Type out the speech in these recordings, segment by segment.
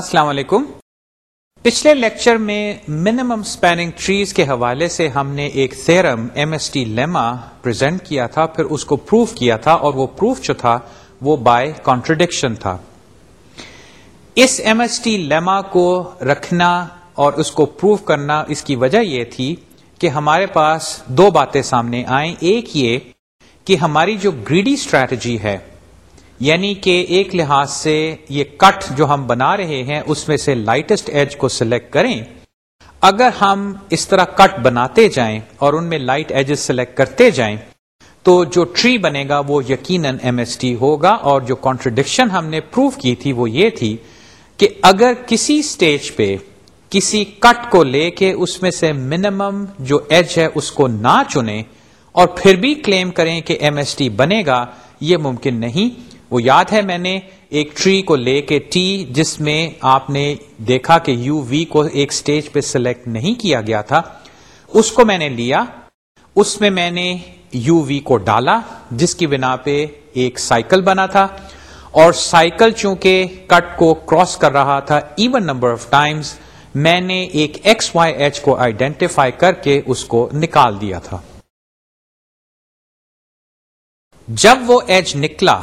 السلام علیکم پچھلے لیکچر میں منیمم اسپیننگ ٹریز کے حوالے سے ہم نے ایک theorem M S T lemma present کیا تھا پھر اس کو پروف کیا تھا اور وہ پروف جو تھا وہ بائی کانٹرڈکشن تھا اس ایم ایس ٹی لیما کو رکھنا اور اس کو پروف کرنا اس کی وجہ یہ تھی کہ ہمارے پاس دو باتیں سامنے آئیں ایک یہ کہ ہماری جو گریڈی اسٹریٹجی ہے یعنی کہ ایک لحاظ سے یہ کٹ جو ہم بنا رہے ہیں اس میں سے لائٹسٹ ایج کو سلیکٹ کریں اگر ہم اس طرح کٹ بناتے جائیں اور ان میں لائٹ ایجز سلیکٹ کرتے جائیں تو جو ٹری بنے گا وہ یقیناً ایم ایس ٹی ہوگا اور جو کانٹریڈکشن ہم نے پروو کی تھی وہ یہ تھی کہ اگر کسی سٹیج پہ کسی کٹ کو لے کے اس میں سے منیمم جو ایج ہے اس کو نہ چنے اور پھر بھی کلیم کریں کہ ایم ایس ٹی بنے گا یہ ممکن نہیں وہ یاد ہے میں نے ایک ٹری کو لے کے ٹی جس میں آپ نے دیکھا کہ یو وی کو ایک سٹیج پہ سلیکٹ نہیں کیا گیا تھا اس کو میں نے لیا اس میں میں نے یو وی کو ڈالا جس کی بنا پہ ایک سائیکل بنا تھا اور سائیکل چونکہ کٹ کو کراس کر رہا تھا ایون نمبر آف ٹائمز میں نے ایک ایکس وائی ایچ کو آئیڈینٹیفائی کر کے اس کو نکال دیا تھا جب وہ ایج نکلا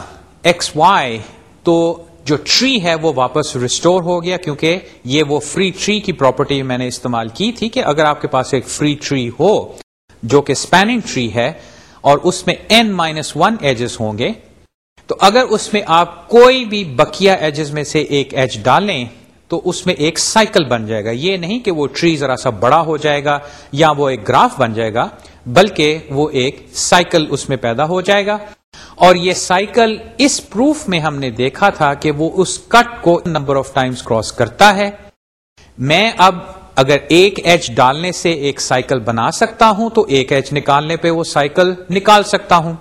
ایکس وائی تو جو ٹری ہے وہ واپس ریسٹور ہو گیا کیونکہ یہ وہ فری ٹری کی پراپرٹی میں نے استعمال کی تھی کہ اگر آپ کے پاس ایک فری ٹری ہو جو کہ اسپیننگ ٹری ہے اور اس میں این مائنس ون ایجز ہوں گے تو اگر اس میں آپ کوئی بھی بکیا ایجز میں سے ایک ایج ڈالیں تو اس میں ایک سائیکل بن جائے گا یہ نہیں کہ وہ ٹری ذرا سا بڑا ہو جائے گا یا وہ ایک گراف بن جائے گا بلکہ وہ ایک سائیکل اس میں پیدا ہو جائے گا اور یہ سائیکل اس پروف میں ہم نے دیکھا تھا کہ وہ اس کٹ کو نمبر آف ٹائمز کراس کرتا ہے میں اب اگر ایک ایچ ڈالنے سے ایک سائیکل بنا سکتا ہوں تو ایک ایچ نکالنے پہ وہ سائیکل نکال سکتا ہوں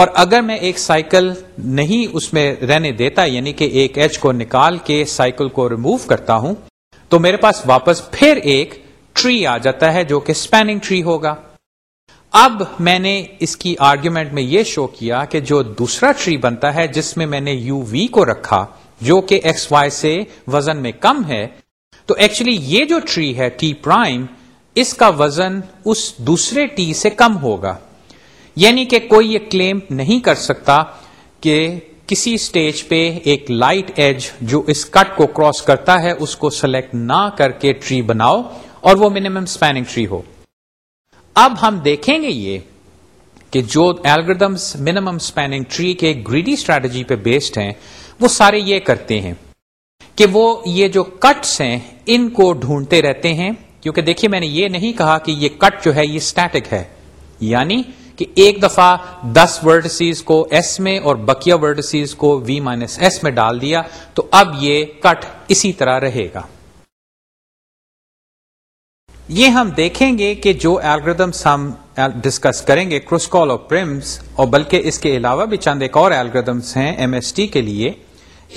اور اگر میں ایک سائیکل نہیں اس میں رہنے دیتا یعنی کہ ایک ایچ کو نکال کے سائیکل کو ریموو کرتا ہوں تو میرے پاس واپس پھر ایک ٹری آ جاتا ہے جو کہ اسپینگ ٹری ہوگا اب میں نے اس کی آرگیومنٹ میں یہ شو کیا کہ جو دوسرا ٹری بنتا ہے جس میں میں نے یو وی کو رکھا جو کہ ایکس وائی سے وزن میں کم ہے تو ایکچولی یہ جو ٹری ہے ٹی پرائم اس کا وزن اس دوسرے ٹی سے کم ہوگا یعنی کہ کوئی یہ کلیم نہیں کر سکتا کہ کسی اسٹیج پہ ایک لائٹ ایج جو اس کٹ کو کراس کرتا ہے اس کو سلیکٹ نہ کر کے ٹری بناؤ اور وہ منیمم اسپیننگ ٹری ہو اب ہم دیکھیں گے یہ کہ جو ایلگردمس منیمم اسپینگ ٹری کے گریڈی اسٹریٹجی پہ بیسڈ ہیں وہ سارے یہ کرتے ہیں کہ وہ یہ جو کٹس ہیں ان کو ڈھونڈتے رہتے ہیں کیونکہ دیکھیے میں نے یہ نہیں کہا کہ یہ کٹ جو ہے یہ اسٹیٹک ہے یعنی کہ ایک دفعہ دس ورڈ کو ایس میں اور بکیا ورڈ کو وی مائنس ایس میں ڈال دیا تو اب یہ کٹ اسی طرح رہے گا یہ ہم دیکھیں گے کہ جو ایلگردمس ہم ڈسکس کریں گے کرسکال اور بلکہ اس کے علاوہ بھی چند ایک اور ایلگردمس ہیں ایم ایس ٹی کے لیے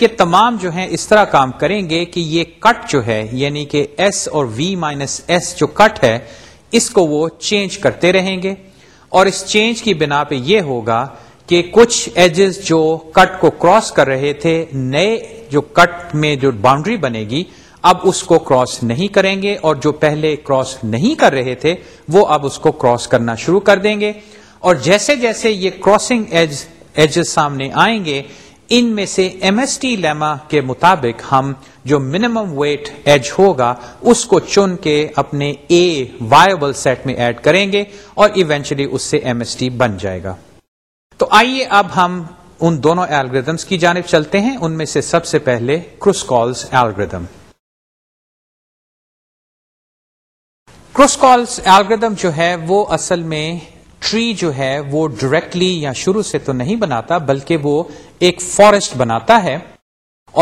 یہ تمام جو ہیں اس طرح کام کریں گے کہ یہ کٹ جو ہے یعنی کہ ایس اور وی مائنس ایس جو کٹ ہے اس کو وہ چینج کرتے رہیں گے اور اس چینج کی بنا پہ یہ ہوگا کہ کچھ ایجز جو کٹ کو کراس کر رہے تھے نئے جو کٹ میں جو باؤنڈری بنے گی اب اس کو کراس نہیں کریں گے اور جو پہلے کراس نہیں کر رہے تھے وہ اب اس کو کراس کرنا شروع کر دیں گے اور جیسے جیسے یہ کراسنگ ایجز سامنے آئیں گے ان میں سے ایم ایس ٹی لیما کے مطابق ہم جو منیمم ویٹ ایج ہوگا اس کو چن کے اپنے اے وائبل سیٹ میں ایڈ کریں گے اور ایونچلی اس سے ایم ایس ٹی بن جائے گا تو آئیے اب ہم ان دونوں ایلگردمس کی جانب چلتے ہیں ان میں سے سب سے پہلے ایلگردم کروس الگریدم جو ہے وہ اصل میں ٹری جو ہے وہ ڈائریکٹلی یا شروع سے تو نہیں بناتا بلکہ وہ ایک فارسٹ بناتا ہے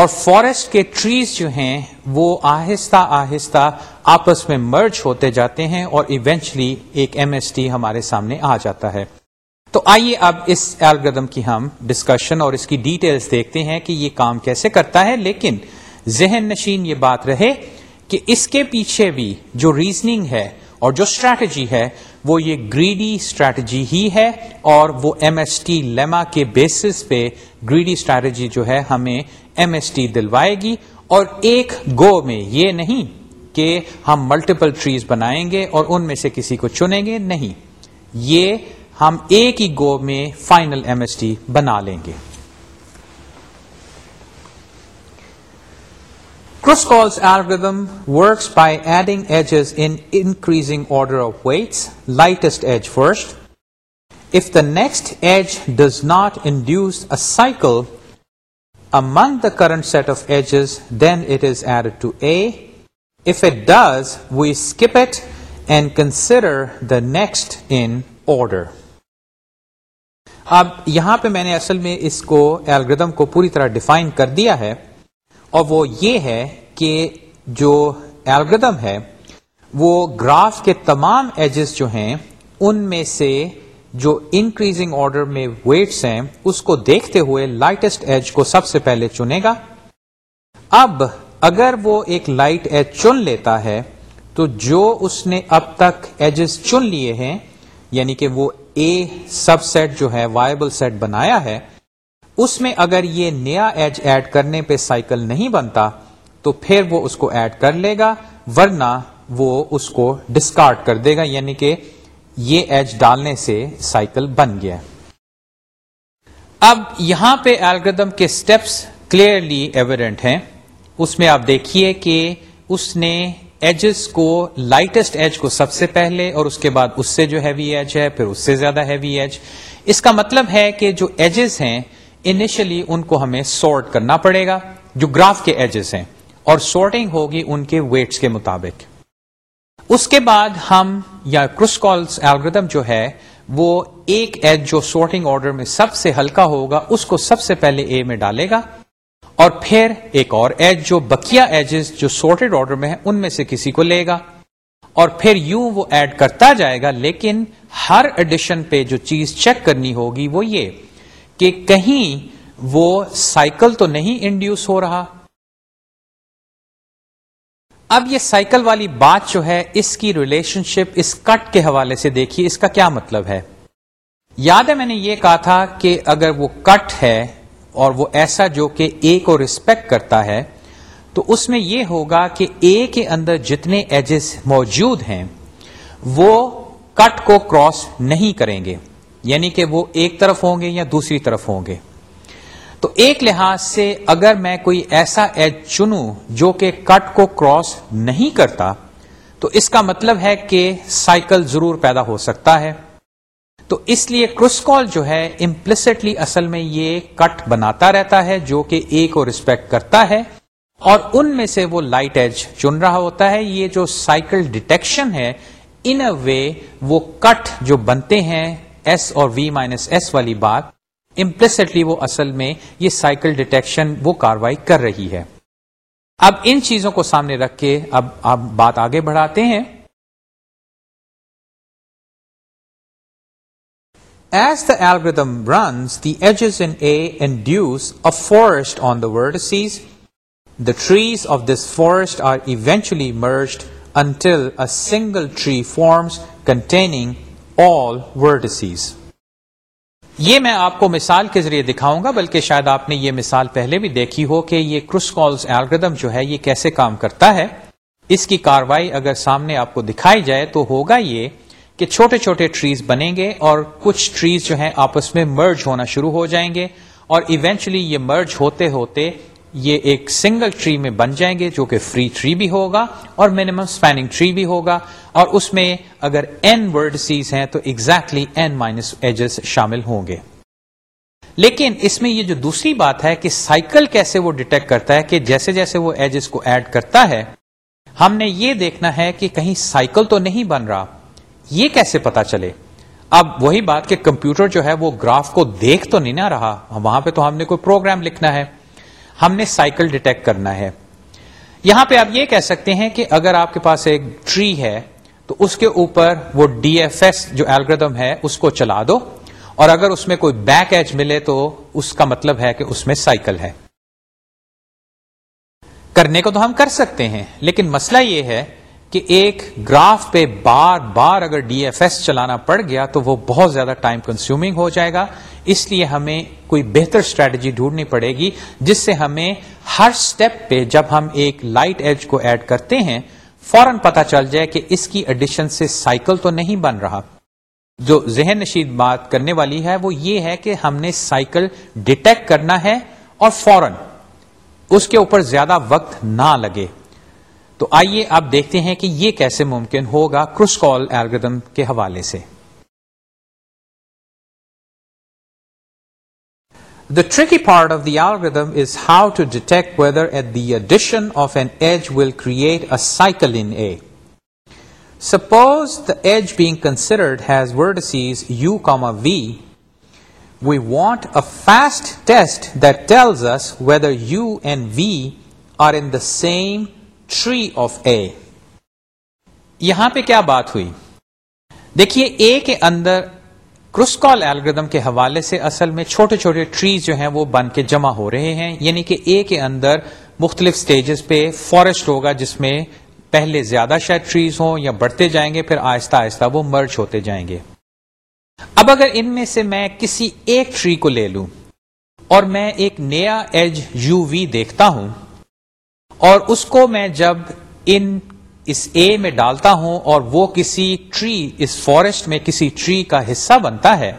اور فارسٹ کے ٹریز جو ہیں وہ آہستہ آہستہ آپس میں مرج ہوتے جاتے ہیں اور ایونچلی ایک ایم ایس ٹی ہمارے سامنے آ جاتا ہے تو آئیے اب اس الگریدم کی ہم ڈسکشن اور اس کی ڈیٹیلز دیکھتے ہیں کہ یہ کام کیسے کرتا ہے لیکن ذہن نشین یہ بات رہے کہ اس کے پیچھے بھی جو ریزننگ ہے اور جو اسٹریٹجی ہے وہ یہ گریڈی اسٹریٹجی ہی ہے اور وہ ایم ایس ٹی لیما کے بیسس پہ گریڈی اسٹریٹجی جو ہے ہمیں ایم ایس ٹی دلوائے گی اور ایک گو میں یہ نہیں کہ ہم ملٹیپل ٹریز بنائیں گے اور ان میں سے کسی کو چنیں گے نہیں یہ ہم ایک ہی گو میں فائنل ایم ایس ٹی بنا لیں گے next edge does not induce a cycle among the current set of edges, then it is added to A. If it does, we skip it and consider the next in order. اب یہاں پہ میں نے اصل میں اس کو algorithm کو پوری طرح ڈیفائن کر دیا ہے اور وہ یہ ہے کہ جو ہے وہ گراف کے تمام ایجز جو ہیں ان میں سے جو انکریزنگ آرڈر میں ویٹس ہیں اس کو دیکھتے ہوئے لائٹسٹ ایج کو سب سے پہلے چنے گا اب اگر وہ ایک لائٹ ایج چن لیتا ہے تو جو اس نے اب تک ایجز چن لیے ہیں یعنی کہ وہ اے سب سیٹ جو ہے وائبل سیٹ بنایا ہے اس میں اگر یہ نیا ایج ایڈ کرنے پہ سائیکل نہیں بنتا تو پھر وہ اس کو ایڈ کر لے گا ورنہ وہ اس کو ڈسکارڈ کر دے گا یعنی کہ یہ ایج ڈالنے سے سائیکل بن گیا اب یہاں پہ ایلگردم کے سٹیپس کلیئرلی ایویڈنٹ ہیں اس میں آپ دیکھیے کہ اس نے ایجز کو لائٹسٹ ایج کو سب سے پہلے اور اس کے بعد اس سے جو ہیوی ایج ہے پھر اس سے زیادہ ہیوی ایج اس کا مطلب ہے کہ جو ایجز ہیں انیشلی ان کو ہمیں سارٹ کرنا پڑے گا جو گراف کے ایجز ہیں اور سارٹنگ ہوگی ان کے ویٹس کے مطابق اس کے بعد ہم یا کرس کالس ایلگردم جو ہے وہ ایک ایج جو سارٹنگ آرڈر میں سب سے ہلکا ہوگا اس کو سب سے پہلے اے میں ڈالے گا اور پھر ایک اور ایج جو بکیا ایجز جو سارٹیڈ آرڈر میں ہیں ان میں سے کسی کو لے گا اور پھر یوں وہ ایڈ کرتا جائے گا لیکن ہر ایڈیشن پہ جو چیز چیک کرنی ہوگی وہ یہ کہ کہیں وہ سائیکل تو نہیں انڈیوس ہو رہا اب یہ سائیکل والی بات جو ہے اس کی ریلیشن شپ اس کٹ کے حوالے سے دیکھیے اس کا کیا مطلب ہے یاد ہے میں نے یہ کہا تھا کہ اگر وہ کٹ ہے اور وہ ایسا جو کہ اے کو ریسپیکٹ کرتا ہے تو اس میں یہ ہوگا کہ اے کے اندر جتنے ایجز موجود ہیں وہ کٹ کو کراس نہیں کریں گے یعنی کہ وہ ایک طرف ہوں گے یا دوسری طرف ہوں گے تو ایک لحاظ سے اگر میں کوئی ایسا ایج چنوں جو کہ کٹ کو کراس نہیں کرتا تو اس کا مطلب ہے کہ سائیکل ضرور پیدا ہو سکتا ہے تو اس لیے کال جو ہے امپلسٹلی اصل میں یہ کٹ بناتا رہتا ہے جو کہ اے کو ریسپیکٹ کرتا ہے اور ان میں سے وہ لائٹ ایج چن رہا ہوتا ہے یہ جو سائیکل ڈیٹیکشن ہے ان اے وے وہ کٹ جو بنتے ہیں ایس اور وی مائنس ایس والی بات امپلسٹلی وہ اصل میں یہ سائیکل ڈیٹیکشن وہ کاروائی کر رہی ہے اب ان چیزوں کو سامنے رکھ کے اب آپ بات آگے بڑھاتے ہیں as the runs the edges induce a forest on the vertices the trees of this forest are eventually until until single tree forms containing یہ میں آپ کو مثال کے ذریعے دکھاؤں گا بلکہ شاید آپ نے یہ مثال پہلے بھی دیکھی ہو کہ یہ کروس کالز ایلگردم جو ہے یہ کیسے کام کرتا ہے اس کی کاروائی اگر سامنے آپ کو دکھائی جائے تو ہوگا یہ کہ چھوٹے چھوٹے ٹریز بنیں گے اور کچھ ٹریز جو ہیں آپس میں مرج ہونا شروع ہو جائیں گے اور ایونچلی یہ مرج ہوتے ہوتے یہ ایک سنگل ٹری میں بن جائیں گے جو کہ فری ٹری بھی ہوگا اور منیمم اسپیننگ ٹری بھی ہوگا اور اس میں اگر این ورڈ سیز تو ایگزیکٹلی این مائنس ایجز شامل ہوں گے لیکن اس میں یہ جو دوسری بات ہے کہ سائیکل کیسے وہ ڈیٹیکٹ کرتا ہے کہ جیسے جیسے وہ ایجز کو ایڈ کرتا ہے ہم نے یہ دیکھنا ہے کہ کہیں سائیکل تو نہیں بن رہا یہ کیسے پتا چلے اب وہی بات کہ کمپیوٹر جو ہے وہ گراف کو دیکھ تو نہیں نہ رہا وہاں پہ تو ہم نے کوئی پروگرام لکھنا ہے ہم نے سائیکل ڈیٹیکٹ کرنا ہے یہاں پہ آپ یہ کہہ سکتے ہیں کہ اگر آپ کے پاس ایک ٹری ہے تو اس کے اوپر وہ ڈی ایف ایس جو الگریدم ہے اس کو چلا دو اور اگر اس میں کوئی بیک ایچ ملے تو اس کا مطلب ہے کہ اس میں سائیکل ہے کرنے کو تو ہم کر سکتے ہیں لیکن مسئلہ یہ ہے کہ ایک گراف پہ بار بار اگر ڈی ایف ایس چلانا پڑ گیا تو وہ بہت زیادہ ٹائم کنزیوم ہو جائے گا اس لیے ہمیں کوئی بہتر اسٹریٹجی ڈھونڈنی پڑے گی جس سے ہمیں ہر اسٹیپ پہ جب ہم ایک لائٹ ایج کو ایڈ کرتے ہیں فوراً پتا چل جائے کہ اس کی ایڈیشن سے سائیکل تو نہیں بن رہا جو ذہن نشید بات کرنے والی ہے وہ یہ ہے کہ ہم نے سائیکل ڈیٹیکٹ کرنا ہے اور فوراً اس کے اوپر زیادہ وقت نہ لگے تو آئیے آپ دیکھتے ہیں کہ یہ کیسے ممکن ہوگا کرس کال ایلگردم کے حوالے سے The tricky part of the algorithm is how to detect whether at the addition of an edge will create a cycle in A. Suppose the edge being considered has vertices u, v. We want a fast test that tells us whether u and v are in the same tree of A یہاں پہ کیا بات ہوئی دیکھیے اے کے اندر Kruskal algorithm کے حوالے سے اصل میں چھوٹے چھوٹے ٹریز جو ہیں وہ بن کے جمع ہو رہے ہیں یعنی کہ اے کے اندر مختلف سٹیجز پہ فارسٹ ہوگا جس میں پہلے زیادہ شاید ٹریز ہوں یا بڑھتے جائیں گے پھر آہستہ آہستہ وہ مرچ ہوتے جائیں گے اب اگر ان میں سے میں کسی ایک ٹری کو لے لوں اور میں ایک نیا ایج یو وی دیکھتا ہوں اور اس کو میں جب ان اس اے میں ڈالتا ہوں اور وہ کسی ٹری اس فارسٹ میں کسی ٹری کا حصہ بنتا ہے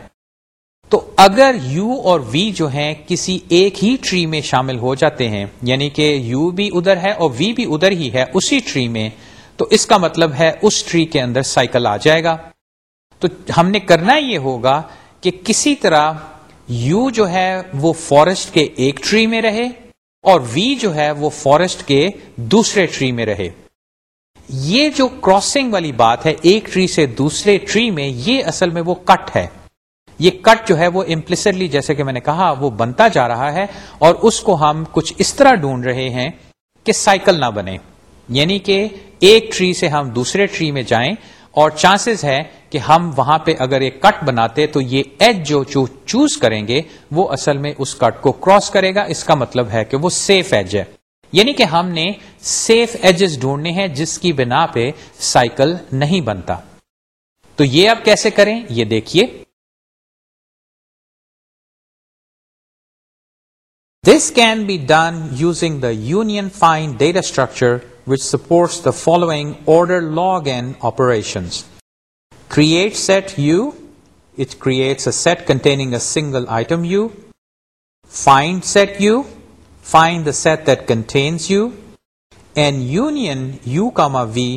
تو اگر یو اور وی جو ہیں کسی ایک ہی ٹری میں شامل ہو جاتے ہیں یعنی کہ یو بھی ادھر ہے اور وی بھی ادھر ہی ہے اسی ٹری میں تو اس کا مطلب ہے اس ٹری کے اندر سائیکل آ جائے گا تو ہم نے کرنا یہ ہوگا کہ کسی طرح یو جو ہے وہ فارسٹ کے ایک ٹری میں رہے اور وی جو ہے وہ فارسٹ کے دوسرے ٹری میں رہے یہ جو کراسنگ والی بات ہے ایک ٹری سے دوسرے ٹری میں یہ اصل میں وہ کٹ ہے یہ کٹ جو ہے وہ امپلسلی جیسے کہ میں نے کہا وہ بنتا جا رہا ہے اور اس کو ہم کچھ اس طرح ڈھونڈ رہے ہیں کہ سائیکل نہ بنے یعنی کہ ایک ٹری سے ہم دوسرے ٹری میں جائیں اور چانسز ہے کہ ہم وہاں پہ اگر ایک کٹ بناتے تو یہ ایج جو چوز کریں گے وہ اصل میں اس کٹ کو کراس کرے گا اس کا مطلب ہے کہ وہ سیف ایج ہے یعنی کہ ہم نے سیف ایجز ڈھونڈنے ہیں جس کی بنا پہ سائیکل نہیں بنتا تو یہ آپ کیسے کریں یہ دیکھیے this can be done using the union find data structure which supports the following order law and operations create set u it creates a set containing a single item u find set u find the set that contains u and union u comma a v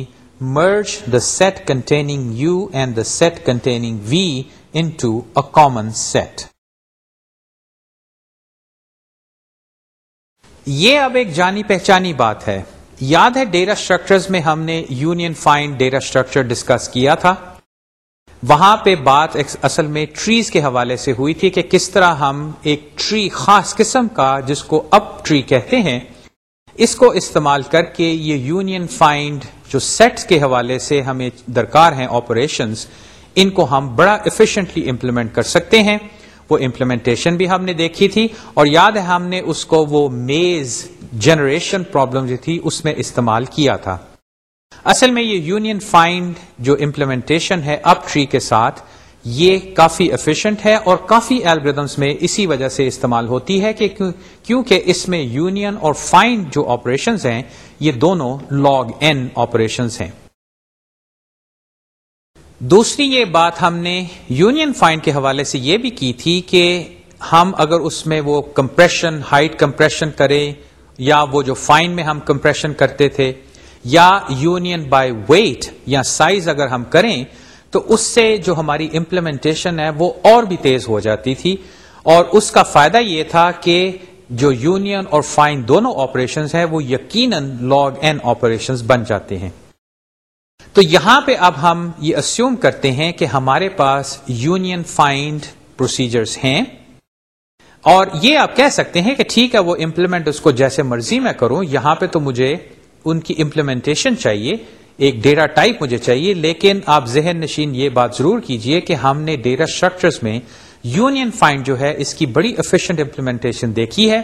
merge the set containing u and the set containing v into a common set یہ اب ایک جانی پہچانی بات ہے یاد ہے data structures میں ہم نے union find data structure discuss کیا تھا وہاں پہ بات اصل میں ٹریز کے حوالے سے ہوئی تھی کہ کس طرح ہم ایک ٹری خاص قسم کا جس کو اپ ٹری کہتے ہیں اس کو استعمال کر کے یہ یونین فائنڈ جو سیٹ کے حوالے سے ہمیں درکار ہیں آپریشنز ان کو ہم بڑا ایفیشنٹلی امپلیمنٹ کر سکتے ہیں وہ امپلیمنٹیشن بھی ہم نے دیکھی تھی اور یاد ہے ہم نے اس کو وہ میز جنریشن پرابلم جو تھی اس میں استعمال کیا تھا اصل میں یہ یونین فائنڈ جو امپلیمنٹیشن ہے اپ ٹری کے ساتھ یہ کافی افیشینٹ ہے اور کافی البردمس میں اسی وجہ سے استعمال ہوتی ہے کہ کیونکہ اس میں یونین اور فائنڈ جو آپریشنز ہیں یہ دونوں لاگ ان آپریشنز ہیں دوسری یہ بات ہم نے یونین فائن کے حوالے سے یہ بھی کی تھی کہ ہم اگر اس میں وہ کمپریشن ہائٹ کمپریشن کریں یا وہ جو فائن میں ہم کمپریشن کرتے تھے یا یونین بائی ویٹ یا سائز اگر ہم کریں تو اس سے جو ہماری امپلیمنٹیشن ہے وہ اور بھی تیز ہو جاتی تھی اور اس کا فائدہ یہ تھا کہ جو یونین اور فائن دونوں آپریشنز ہیں وہ یقیناً لاگ این آپریشنز بن جاتے ہیں تو یہاں پہ اب ہم یہ اسیوم کرتے ہیں کہ ہمارے پاس یونین فائنڈ پروسیجرز ہیں اور یہ آپ کہہ سکتے ہیں کہ ٹھیک ہے وہ امپلیمنٹ اس کو جیسے مرضی میں کروں یہاں پہ تو مجھے ان کی امپلیمنٹیشن چاہیے ایک ڈیٹا ٹائپ مجھے چاہیے لیکن آپ ذہن نشین یہ بات ضرور کیجئے کہ ہم نے ڈیٹا سٹرکچرز میں یونین فائنڈ جو ہے اس کی بڑی افیشینٹ امپلیمنٹیشن دیکھی ہے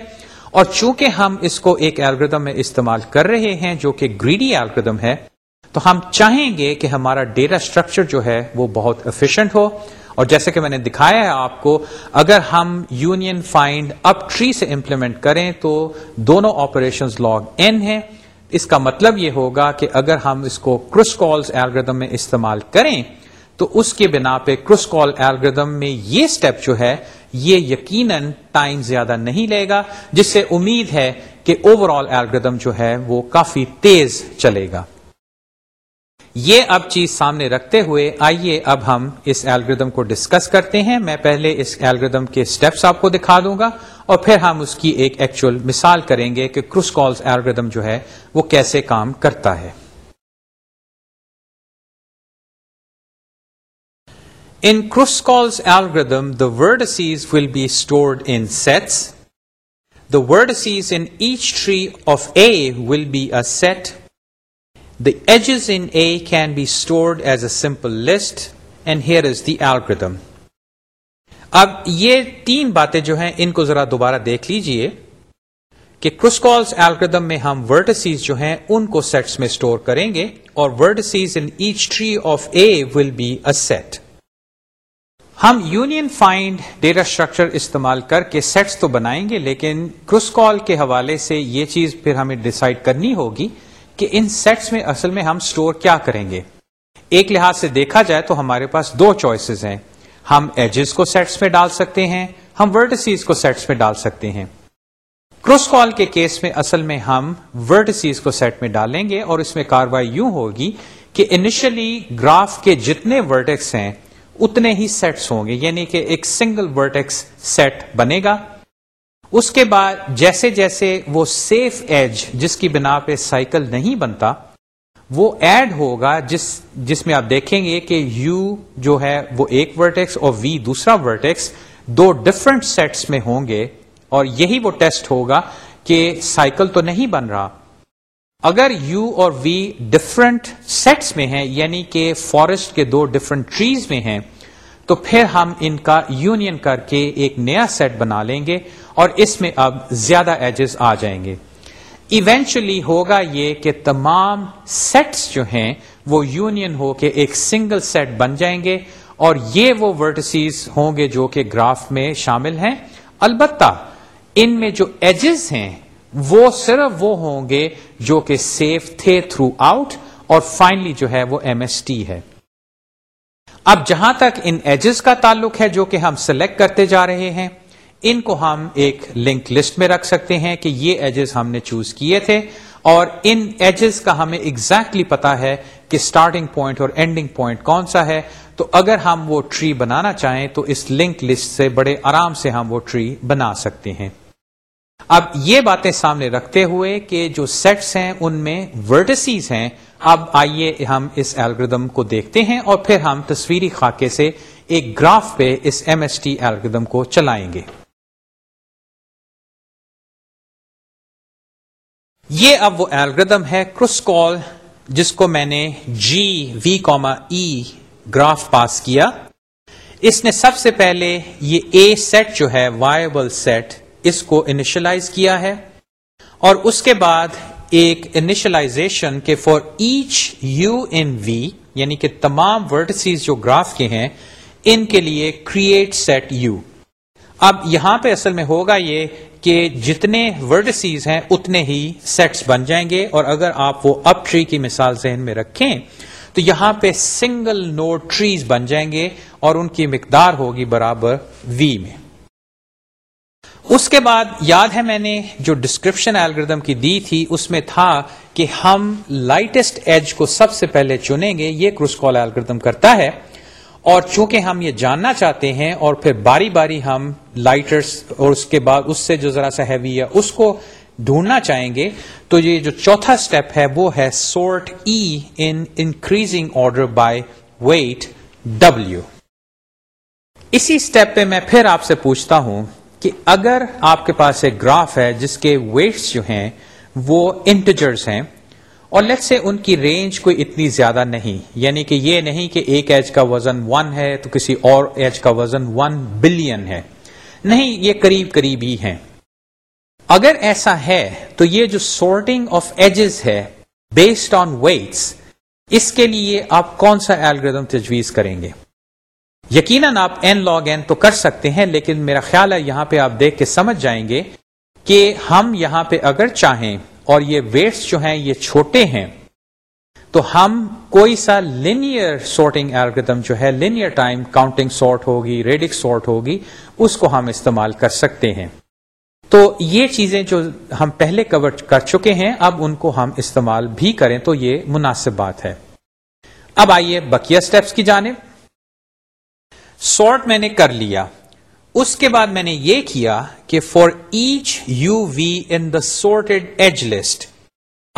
اور چونکہ ہم اس کو ایک الگریدم میں استعمال کر رہے ہیں جو کہ گریڈی الگریدم ہے تو ہم چاہیں گے کہ ہمارا ڈیٹا اسٹرکچر جو ہے وہ بہت افیشئنٹ ہو اور جیسے کہ میں نے دکھایا ہے آپ کو اگر ہم یونین فائنڈ اپ ٹری سے امپلیمنٹ کریں تو دونوں آپریشن لاگ این ہے اس کا مطلب یہ ہوگا کہ اگر ہم اس کو کرس کال ایلگردم میں استعمال کریں تو اس کے بنا پہ کرس کال ایلگردم میں یہ اسٹیپ جو ہے یہ یقیناً ٹائم زیادہ نہیں لے گا جس سے امید ہے کہ اوور آل ایلگردم جو ہے وہ کافی تیز چلے گا یہ اب چیز سامنے رکھتے ہوئے آئیے اب ہم اس ایلگردم کو ڈسکس کرتے ہیں میں پہلے اس ایلگردم کے سٹیپس آپ کو دکھا دوں گا اور پھر ہم اس کی ایک ایکچوئل مثال کریں گے کہ کروس کالز ایلگردم جو ہے وہ کیسے کام کرتا ہے in Kruskal's algorithm the vertices will be stored in sets the vertices in each tree of A will be a set The edges in A can be stored as a simple list and here is the algorithm. اب یہ تین باتیں جو ہیں ان کو ذرا دوبارہ دیکھ لیجئے کہ ایلگردم میں ہم ورڈسیز جو ہیں ان کو سیٹس میں اسٹور کریں گے اور vertices in each tree of A will be a ہم یونین فائنڈ ڈیٹا اسٹرکچر استعمال کر کے سیٹس تو بنائیں گے لیکن کرسکال کے حوالے سے یہ چیز پھر ہمیں ڈسائڈ کرنی ہوگی کہ ان سیٹس میں اصل میں ہم اسٹور کیا کریں گے ایک لحاظ سے دیکھا جائے تو ہمارے پاس دو چوائسیز ہیں ہم ایجز کو سیٹس میں ڈال سکتے ہیں ہم کو سیٹس میں ڈال سکتے ہیں کروس کال کے کیس میں اصل میں ہم ورڈسیز کو سیٹ میں ڈالیں گے اور اس میں کاروائی یوں ہوگی کہ انیشلی گراف کے جتنے ورٹیکس ہیں اتنے ہی سیٹس ہوں گے یعنی کہ ایک سنگل ورٹیکس سیٹ بنے گا اس کے بعد جیسے جیسے وہ سیف ایج جس کی بنا پہ سائیکل نہیں بنتا وہ ایڈ ہوگا جس جس میں آپ دیکھیں گے کہ یو جو ہے وہ ایک ورٹیکس اور وی دوسرا ورٹیکس دو ڈفرنٹ سیٹس میں ہوں گے اور یہی وہ ٹیسٹ ہوگا کہ سائیکل تو نہیں بن رہا اگر یو اور وی ڈفرنٹ سیٹس میں ہیں یعنی کہ فارسٹ کے دو ڈفرنٹ ٹریز میں ہیں تو پھر ہم ان کا یونین کر کے ایک نیا سیٹ بنا لیں گے اور اس میں اب زیادہ ایجز آ جائیں گے ایونچلی ہوگا یہ کہ تمام سیٹس جو ہیں وہ یونین ہو کے ایک سنگل سیٹ بن جائیں گے اور یہ وہ ورٹسیز ہوں گے جو کہ گراف میں شامل ہیں البتہ ان میں جو ایجز ہیں وہ صرف وہ ہوں گے جو کہ سیف تھے تھرو آؤٹ اور فائنلی جو ہے وہ ایم ایس ٹی ہے اب جہاں تک ان ایجز کا تعلق ہے جو کہ ہم سلیکٹ کرتے جا رہے ہیں ان کو ہم ایک لنک لسٹ میں رکھ سکتے ہیں کہ یہ ایجز ہم نے چوز کیے تھے اور ان ایجز کا ہمیں ایگزیکٹلی پتا ہے کہ اسٹارٹنگ پوائنٹ اور اینڈنگ پوائنٹ کون سا ہے تو اگر ہم وہ ٹری بنانا چاہیں تو اس لنک لسٹ سے بڑے آرام سے ہم وہ ٹری بنا سکتے ہیں اب یہ باتیں سامنے رکھتے ہوئے کہ جو سیٹس ہیں ان میں ورٹسیز ہیں اب آئیے ہم اس ایلگردم کو دیکھتے ہیں اور پھر ہم تصویری خاکے سے ایک گراف پہ اس ایم ایس ٹی ایلگردم کو چلائیں گے یہ اب وہ ایلگردم ہے کال جس کو میں نے G V comma E graph pass کیا اس نے سب سے پہلے یہ اے سیٹ جو ہے وائبل سیٹ اس کو انیشلائز کیا ہے اور اس کے بعد ایک انیشلائزیشن کے for each u in V یعنی کہ تمام ورٹسیز جو گراف کے ہیں ان کے لیے کریٹ سیٹ یو اب یہاں پہ اصل میں ہوگا یہ کہ جتنے ورڈسیز ہیں اتنے ہی سیٹس بن جائیں گے اور اگر آپ وہ اپ ٹری کی مثال ذہن میں رکھیں تو یہاں پہ سنگل نوڈ ٹریز بن جائیں گے اور ان کی مقدار ہوگی برابر وی میں اس کے بعد یاد ہے میں نے جو ڈسکرپشن ایلگردم کی دی تھی اس میں تھا کہ ہم لائٹسٹ ایج کو سب سے پہلے چنیں گے یہ کرتا ہے اور چونکہ ہم یہ جاننا چاہتے ہیں اور پھر باری باری ہم لائٹرس اور اس کے بعد اس سے جو ذرا سا ہیوی ہے اس کو ڈھونڈنا چاہیں گے تو یہ جو چوتھا اسٹیپ ہے وہ ہے sort E increasing order by weight W اسی اسٹیپ پہ میں پھر آپ سے پوچھتا ہوں کہ اگر آپ کے پاس ایک گراف ہے جس کے ویٹس جو ہیں وہ انٹیجرز ہیں اور لیٹ سے ان کی رینج کوئی اتنی زیادہ نہیں یعنی کہ یہ نہیں کہ ایک ایج کا وزن ون ہے تو کسی اور ایج کا وزن ون بلین ہے نہیں یہ قریب قریب ہی ہیں اگر ایسا ہے تو یہ جو سورٹنگ آف ایجز ہے بیسڈ آن ویٹس اس کے لیے آپ کون سا ایلگردم تجویز کریں گے یقیناً آپ این لاگ این تو کر سکتے ہیں لیکن میرا خیال ہے یہاں پہ آپ دیکھ کے سمجھ جائیں گے کہ ہم یہاں پہ اگر چاہیں اور یہ ویٹس جو ہیں یہ چھوٹے ہیں تو ہم کوئی سا لینئر سارٹنگ ایلگردم جو ہے لینئر ٹائم کاؤنٹنگ سارٹ ہوگی ریڈک سارٹ ہوگی اس کو ہم استعمال کر سکتے ہیں تو یہ چیزیں جو ہم پہلے کور کر چکے ہیں اب ان کو ہم استعمال بھی کریں تو یہ مناسب بات ہے اب آئیے بقیہ اسٹیپس کی جانب سارٹ میں نے کر لیا اس کے بعد میں نے یہ کیا کہ for each u v in the sort edge list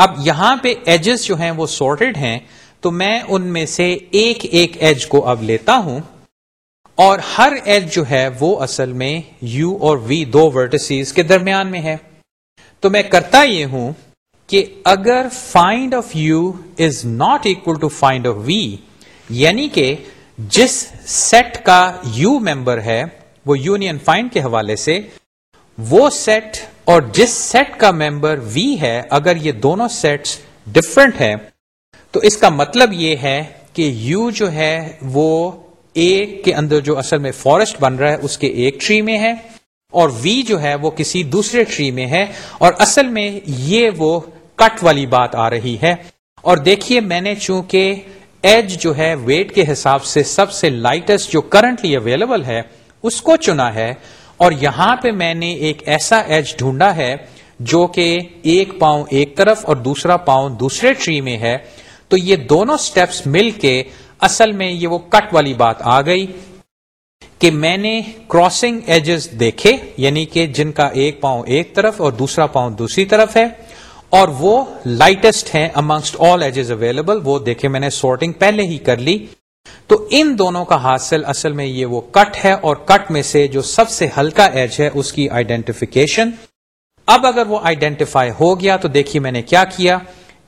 اب یہاں پہ ایجز جو ہیں وہ سارٹیڈ ہیں تو میں ان میں سے ایک ایک ایج کو اب لیتا ہوں اور ہر ایج جو ہے وہ اصل میں یو اور وی دو ورٹسیز کے درمیان میں ہے تو میں کرتا یہ ہوں کہ اگر find of U is not equal to find of V یعنی کہ جس سیٹ کا یو ممبر ہے وہ یونین فائن کے حوالے سے وہ سیٹ اور جس سیٹ کا ممبر وی ہے اگر یہ دونوں سیٹ ڈفرنٹ ہے تو اس کا مطلب یہ ہے کہ یو جو ہے وہ اے کے اندر جو اصل میں فارسٹ بن رہا ہے اس کے ایک ٹری میں ہے اور وی جو ہے وہ کسی دوسرے ٹری میں ہے اور اصل میں یہ وہ کٹ والی بات آ رہی ہے اور دیکھیے میں نے چونکہ ایج جو ہے ویٹ کے حساب سے سب سے لائٹسٹ جو کرنٹلی اویلیبل ہے اس کو چنا ہے اور یہاں پہ میں نے ایک ایسا ایج ڈھونڈا ہے جو کہ ایک پاؤں ایک طرف اور دوسرا پاؤں دوسرے ٹری میں ہے تو یہ دونوں سٹیپس مل کے اصل میں یہ وہ کٹ والی بات آ گئی کہ میں نے کراسنگ ایجز دیکھے یعنی کہ جن کا ایک پاؤں ایک طرف اور دوسرا پاؤں دوسری طرف ہے اور وہ لائٹسٹ ہیں امنگسٹ آل ایجز اویلیبل وہ دیکھے میں نے سارٹنگ پہلے ہی کر لی تو ان دونوں کا حاصل اصل میں یہ وہ کٹ ہے اور کٹ میں سے جو سب سے ہلکا ایج ہے اس کی آئیڈینٹیفیکیشن اب اگر وہ آئیڈینٹیفائی ہو گیا تو دیکھیے میں نے کیا کیا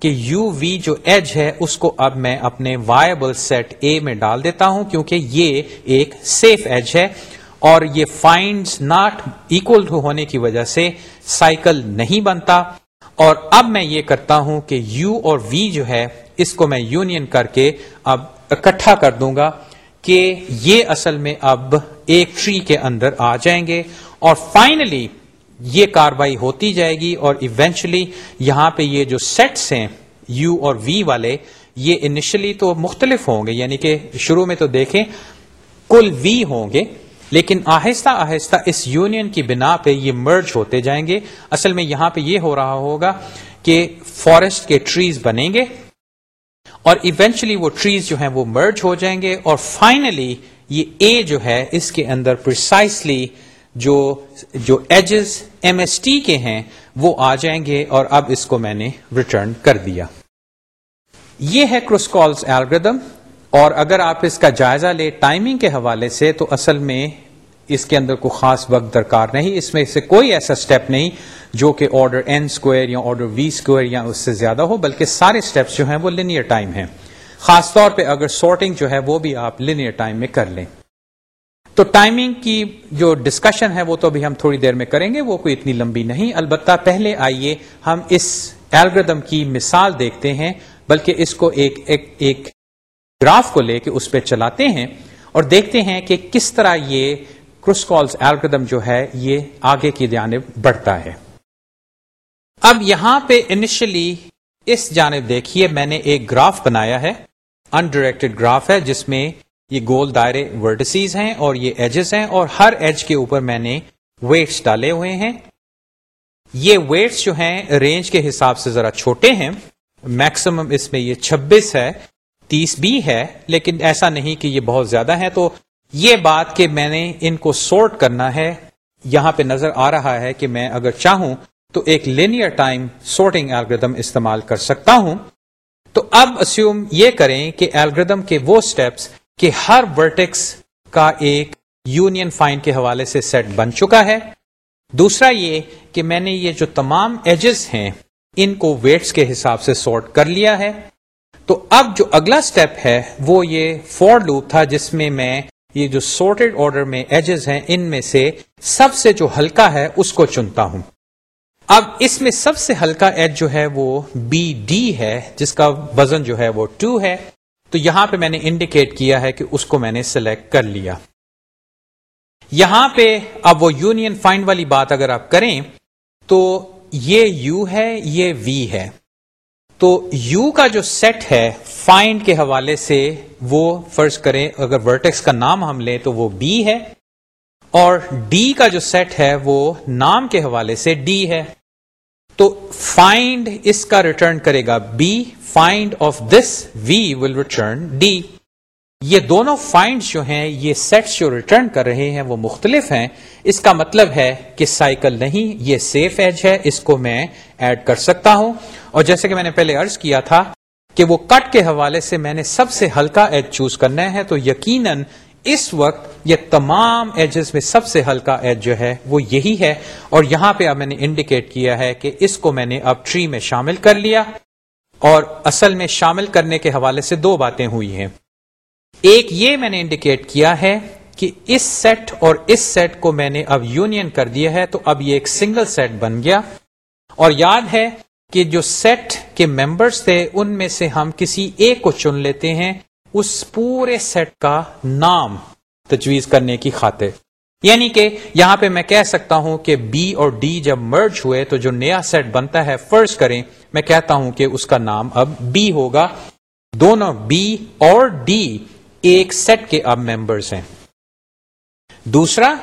کہ یو وی جو ایج ہے اس کو اب میں اپنے وائبل سیٹ اے میں ڈال دیتا ہوں کیونکہ یہ ایک سیف ایج ہے اور یہ فائنڈ ناٹ اکول ہونے کی وجہ سے سائیکل نہیں بنتا اور اب میں یہ کرتا ہوں کہ یو اور وی جو ہے اس کو میں یونین کر کے اب اکٹھا کر دوں گا کہ یہ اصل میں اب ایک ٹری کے اندر آ جائیں گے اور فائنلی یہ کاروائی ہوتی جائے گی اور ایونچلی یہاں پہ یہ جو سیٹس ہیں یو اور وی والے یہ انیشلی تو مختلف ہوں گے یعنی کہ شروع میں تو دیکھیں کل وی ہوں گے لیکن آہستہ آہستہ اس یونین کی بنا پہ یہ مرج ہوتے جائیں گے اصل میں یہاں پہ یہ ہو رہا ہوگا کہ فارسٹ کے ٹریز بنیں گے اور ایونچلی وہ ٹریز جو ہیں وہ مرج ہو جائیں گے اور فائنلی یہ اے جو ہے اس کے اندر پرسائسلی جو جو ایجز ایم ایس ٹی کے ہیں وہ آ جائیں گے اور اب اس کو میں نے ریٹرن کر دیا یہ ہے کروسکالز ایلگردم اور اگر آپ اس کا جائزہ لیں ٹائمنگ کے حوالے سے تو اصل میں اس کے اندر کوئی خاص وقت درکار نہیں اس میں سے کوئی ایسا سٹیپ نہیں جو کہ آرڈر این اسکوئر یا آرڈر وی اسکوئر یا اس سے زیادہ ہو بلکہ سارے سٹیپس جو ہیں وہ لینئر ٹائم ہیں خاص طور پہ اگر سارٹنگ جو ہے وہ بھی آپ لینئر ٹائم میں کر لیں تو ٹائمنگ کی جو ڈسکشن ہے وہ تو ابھی ہم تھوڑی دیر میں کریں گے وہ کوئی اتنی لمبی نہیں البتہ پہلے آئیے ہم اس ایلگردم کی مثال دیکھتے ہیں بلکہ اس کو ایک ایک ایک گراف کو لے کے اس پہ چلاتے ہیں اور دیکھتے ہیں کہ کس طرح یہ کرس ایلگردم جو ہے یہ آگے کی جانب بڑھتا ہے اب یہاں پہ انیشلی اس جانب دیکھیے میں نے ایک گراف بنایا ہے انڈائریکٹڈ گراف ہے جس میں یہ گول دائرے ورڈسیز ہیں اور یہ ایجز ہیں اور ہر ایج کے اوپر میں نے ویٹس ڈالے ہوئے ہیں یہ ویٹس جو ہیں رینج کے حساب سے ذرا چھوٹے ہیں میکسیمم اس میں یہ چھبیس ہے تیس بھی ہے لیکن ایسا نہیں کہ یہ بہت زیادہ ہے تو یہ بات کہ میں نے ان کو سارٹ کرنا ہے یہاں پہ نظر آ رہا ہے کہ میں اگر چاہوں تو ایک لینئر ٹائم سارٹنگ الگریدم استعمال کر سکتا ہوں تو اب اسیوم یہ کریں کہ ایلگردم کے وہ سٹیپس کہ ہر ورٹیکس کا ایک یونین فائن کے حوالے سے سیٹ بن چکا ہے دوسرا یہ کہ میں نے یہ جو تمام ایجز ہیں ان کو ویٹس کے حساب سے سارٹ کر لیا ہے تو اب جو اگلا سٹیپ ہے وہ یہ فور لوپ تھا جس میں میں یہ جو سورٹڈ آرڈر میں ایجز ہیں ان میں سے سب سے جو ہلکا ہے اس کو چنتا ہوں اب اس میں سب سے ہلکا ایج جو ہے وہ بی ڈی ہے جس کا وزن جو ہے وہ ٹو ہے تو یہاں پہ میں نے انڈیکیٹ کیا ہے کہ اس کو میں نے سلیکٹ کر لیا یہاں پہ اب وہ یونین فائنڈ والی بات اگر آپ کریں تو یہ یو ہے یہ وی ہے تو یو کا جو سیٹ ہے فائنڈ کے حوالے سے وہ فرض کریں اگر ورٹیکس کا نام ہم لیں تو وہ بی ہے اور ڈی کا جو سیٹ ہے وہ نام کے حوالے سے ڈی ہے تو فائنڈ اس کا ریٹرن کرے گا B find of this v will return D یہ دونوں فائنڈ جو ہیں یہ سیٹس جو ریٹرن کر رہے ہیں وہ مختلف ہیں اس کا مطلب ہے کہ سائیکل نہیں یہ سیف ایج ہے اس کو میں ایڈ کر سکتا ہوں اور جیسے کہ میں نے پہلے ارض کیا تھا کہ وہ کٹ کے حوالے سے میں نے سب سے ہلکا ایج چوز کرنا ہے تو یقیناً اس وقت یہ تمام ایجز میں سب سے ہلکا ایج جو ہے وہ یہی ہے اور یہاں پہ اب میں نے انڈیکیٹ کیا ہے کہ اس کو میں نے اب ٹری میں شامل کر لیا اور اصل میں شامل کرنے کے حوالے سے دو باتیں ہوئی ہیں ایک یہ میں نے انڈیکیٹ کیا ہے کہ اس سیٹ اور اس سیٹ کو میں نے اب یونین کر دیا ہے تو اب یہ ایک سنگل سیٹ بن گیا اور یاد ہے کہ جو سیٹ کے ممبرس تھے ان میں سے ہم کسی ایک کو چن لیتے ہیں اس پورے سیٹ کا نام تجویز کرنے کی خاطر یعنی کہ یہاں پہ میں کہہ سکتا ہوں کہ بی اور ڈی جب مرج ہوئے تو جو نیا سیٹ بنتا ہے فرض کریں میں کہتا ہوں کہ اس کا نام اب بی ہوگا دونوں بی اور ڈی ایک سیٹ کے اب ممبرس ہیں دوسرا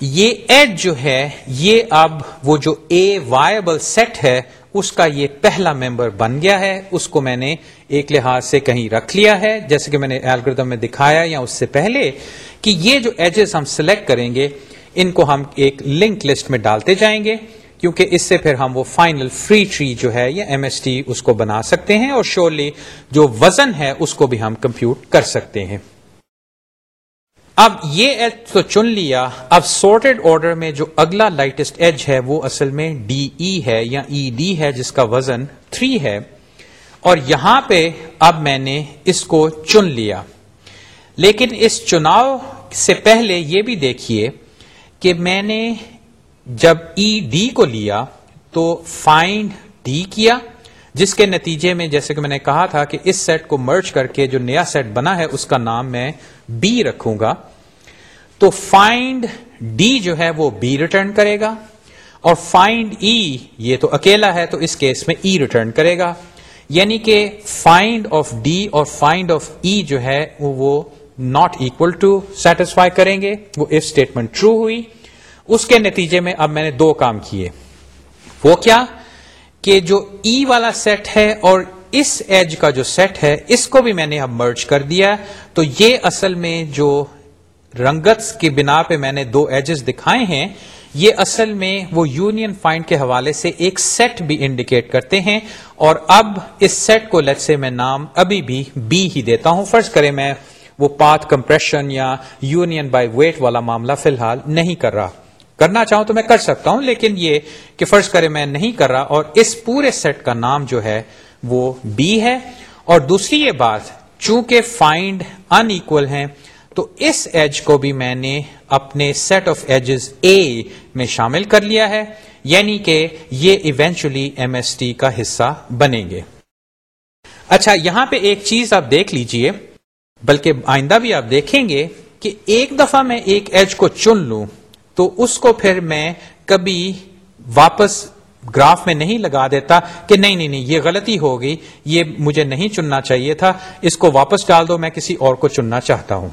یہ ایڈ جو ہے یہ اب وہ جو اے وائبل سیٹ ہے اس کا یہ پہلا ممبر بن گیا ہے اس کو میں نے ایک لحاظ سے کہیں رکھ لیا ہے جیسے کہ میں نے الگردم میں دکھایا یا اس سے پہلے کہ یہ جو ایجز ہم سلیکٹ کریں گے ان کو ہم ایک لنک لسٹ میں ڈالتے جائیں گے کیونکہ اس سے پھر ہم وہ فائنل فری ٹری جو ہے یا ایم ایس ٹی اس کو بنا سکتے ہیں اور شورلی جو وزن ہے اس کو بھی ہم کمپیوٹ کر سکتے ہیں اب یہ ایج تو چن لیا اب سارٹیڈ آرڈر میں جو اگلا لائٹسٹ ایج ہے وہ اصل میں ڈی ای e ہے یا ای e ڈی ہے جس کا وزن 3 ہے اور یہاں پہ اب میں نے اس کو چن لیا لیکن اس چناؤ سے پہلے یہ بھی دیکھیے کہ میں نے جب ای e ڈی کو لیا تو فائنڈ ڈی کیا جس کے نتیجے میں جیسے کہ میں نے کہا تھا کہ اس سیٹ کو مرچ کر کے جو نیا سیٹ بنا ہے اس کا نام میں بی رکھوں گا تو فائنڈ ڈی جو ہے وہ بی ریٹرن کرے گا اور فائنڈ ای e یہ تو اکیلا ہے تو اس کیس میں ای e ریٹرن کرے گا یعنی کہ فائنڈ آف ڈی اور فائنڈ آف ای جو ہے وہ ناٹ اکول ٹو سیٹسفائی کریں گے وہ اف اسٹیٹمنٹ ٹرو ہوئی اس کے نتیجے میں اب میں نے دو کام کیے وہ کیا کہ جو ای e والا سیٹ ہے اور اس ایج کا جو سیٹ ہے اس کو بھی میں نے اب مرچ کر دیا تو یہ اصل میں جو رنگت کی بنا پہ میں نے دو ایجز دکھائے ہیں یہ اصل میں وہ یونین فائنڈ کے حوالے سے ایک سیٹ بھی انڈیکیٹ کرتے ہیں اور اب اس سیٹ کو لٹ سے میں نام ابھی بھی بی ہی دیتا ہوں فرض کرے میں وہ پاتھ کمپریشن یا یونین بائی ویٹ والا معاملہ فی الحال نہیں کر رہا کرنا چاہوں تو میں کر سکتا ہوں لیکن یہ کہ فرض کرے میں نہیں کر رہا اور اس پورے سیٹ کا نام جو ہے وہ بی ہے اور دوسری یہ بات چونکہ فائنڈ ان ایکول ہیں تو اس ایج کو بھی میں نے اپنے سیٹ آف ایجز اے میں شامل کر لیا ہے یعنی کہ یہ ایونچولی ایم ایس ٹی کا حصہ بنیں گے اچھا یہاں پہ ایک چیز آپ دیکھ لیجئے بلکہ آئندہ بھی آپ دیکھیں گے کہ ایک دفعہ میں ایک ایج کو چن لوں تو اس کو پھر میں کبھی واپس گراف میں نہیں لگا دیتا کہ نہیں نہیں یہ غلطی ہوگی یہ مجھے نہیں چننا چاہیے تھا اس کو واپس ڈال دو میں کسی اور کو چننا چاہتا ہوں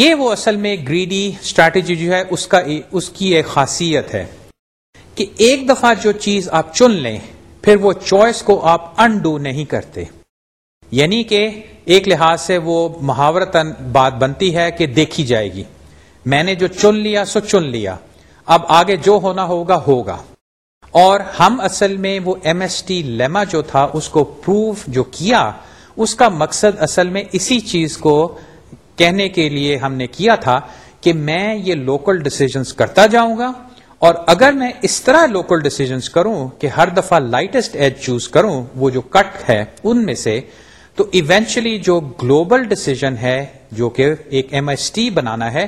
یہ وہ اصل میں گریڈی اسٹریٹجی جو ہے اس کا اس کی ایک خاصیت ہے کہ ایک دفعہ جو چیز آپ چن لیں پھر وہ چوائس کو آپ انڈو نہیں کرتے یعنی کہ ایک لحاظ سے وہ محاورت بات بنتی ہے کہ دیکھی جائے گی میں نے جو چن لیا سو چن لیا اب آگے جو ہونا ہوگا ہوگا اور ہم اصل میں وہ ایم ایس ٹی لیما جو تھا اس کو پروف جو کیا اس کا مقصد اصل میں اسی چیز کو کہنے کے لیے ہم نے کیا تھا کہ میں یہ لوکل ڈسیزنس کرتا جاؤں گا اور اگر میں اس طرح لوکل ڈسیزنس کروں کہ ہر دفعہ لائٹسٹ ایج چوز کروں وہ جو کٹ ہے ان میں سے تو ایونچلی جو گلوبل ڈسیزن ہے جو کہ ایک ایم ایس ٹی بنانا ہے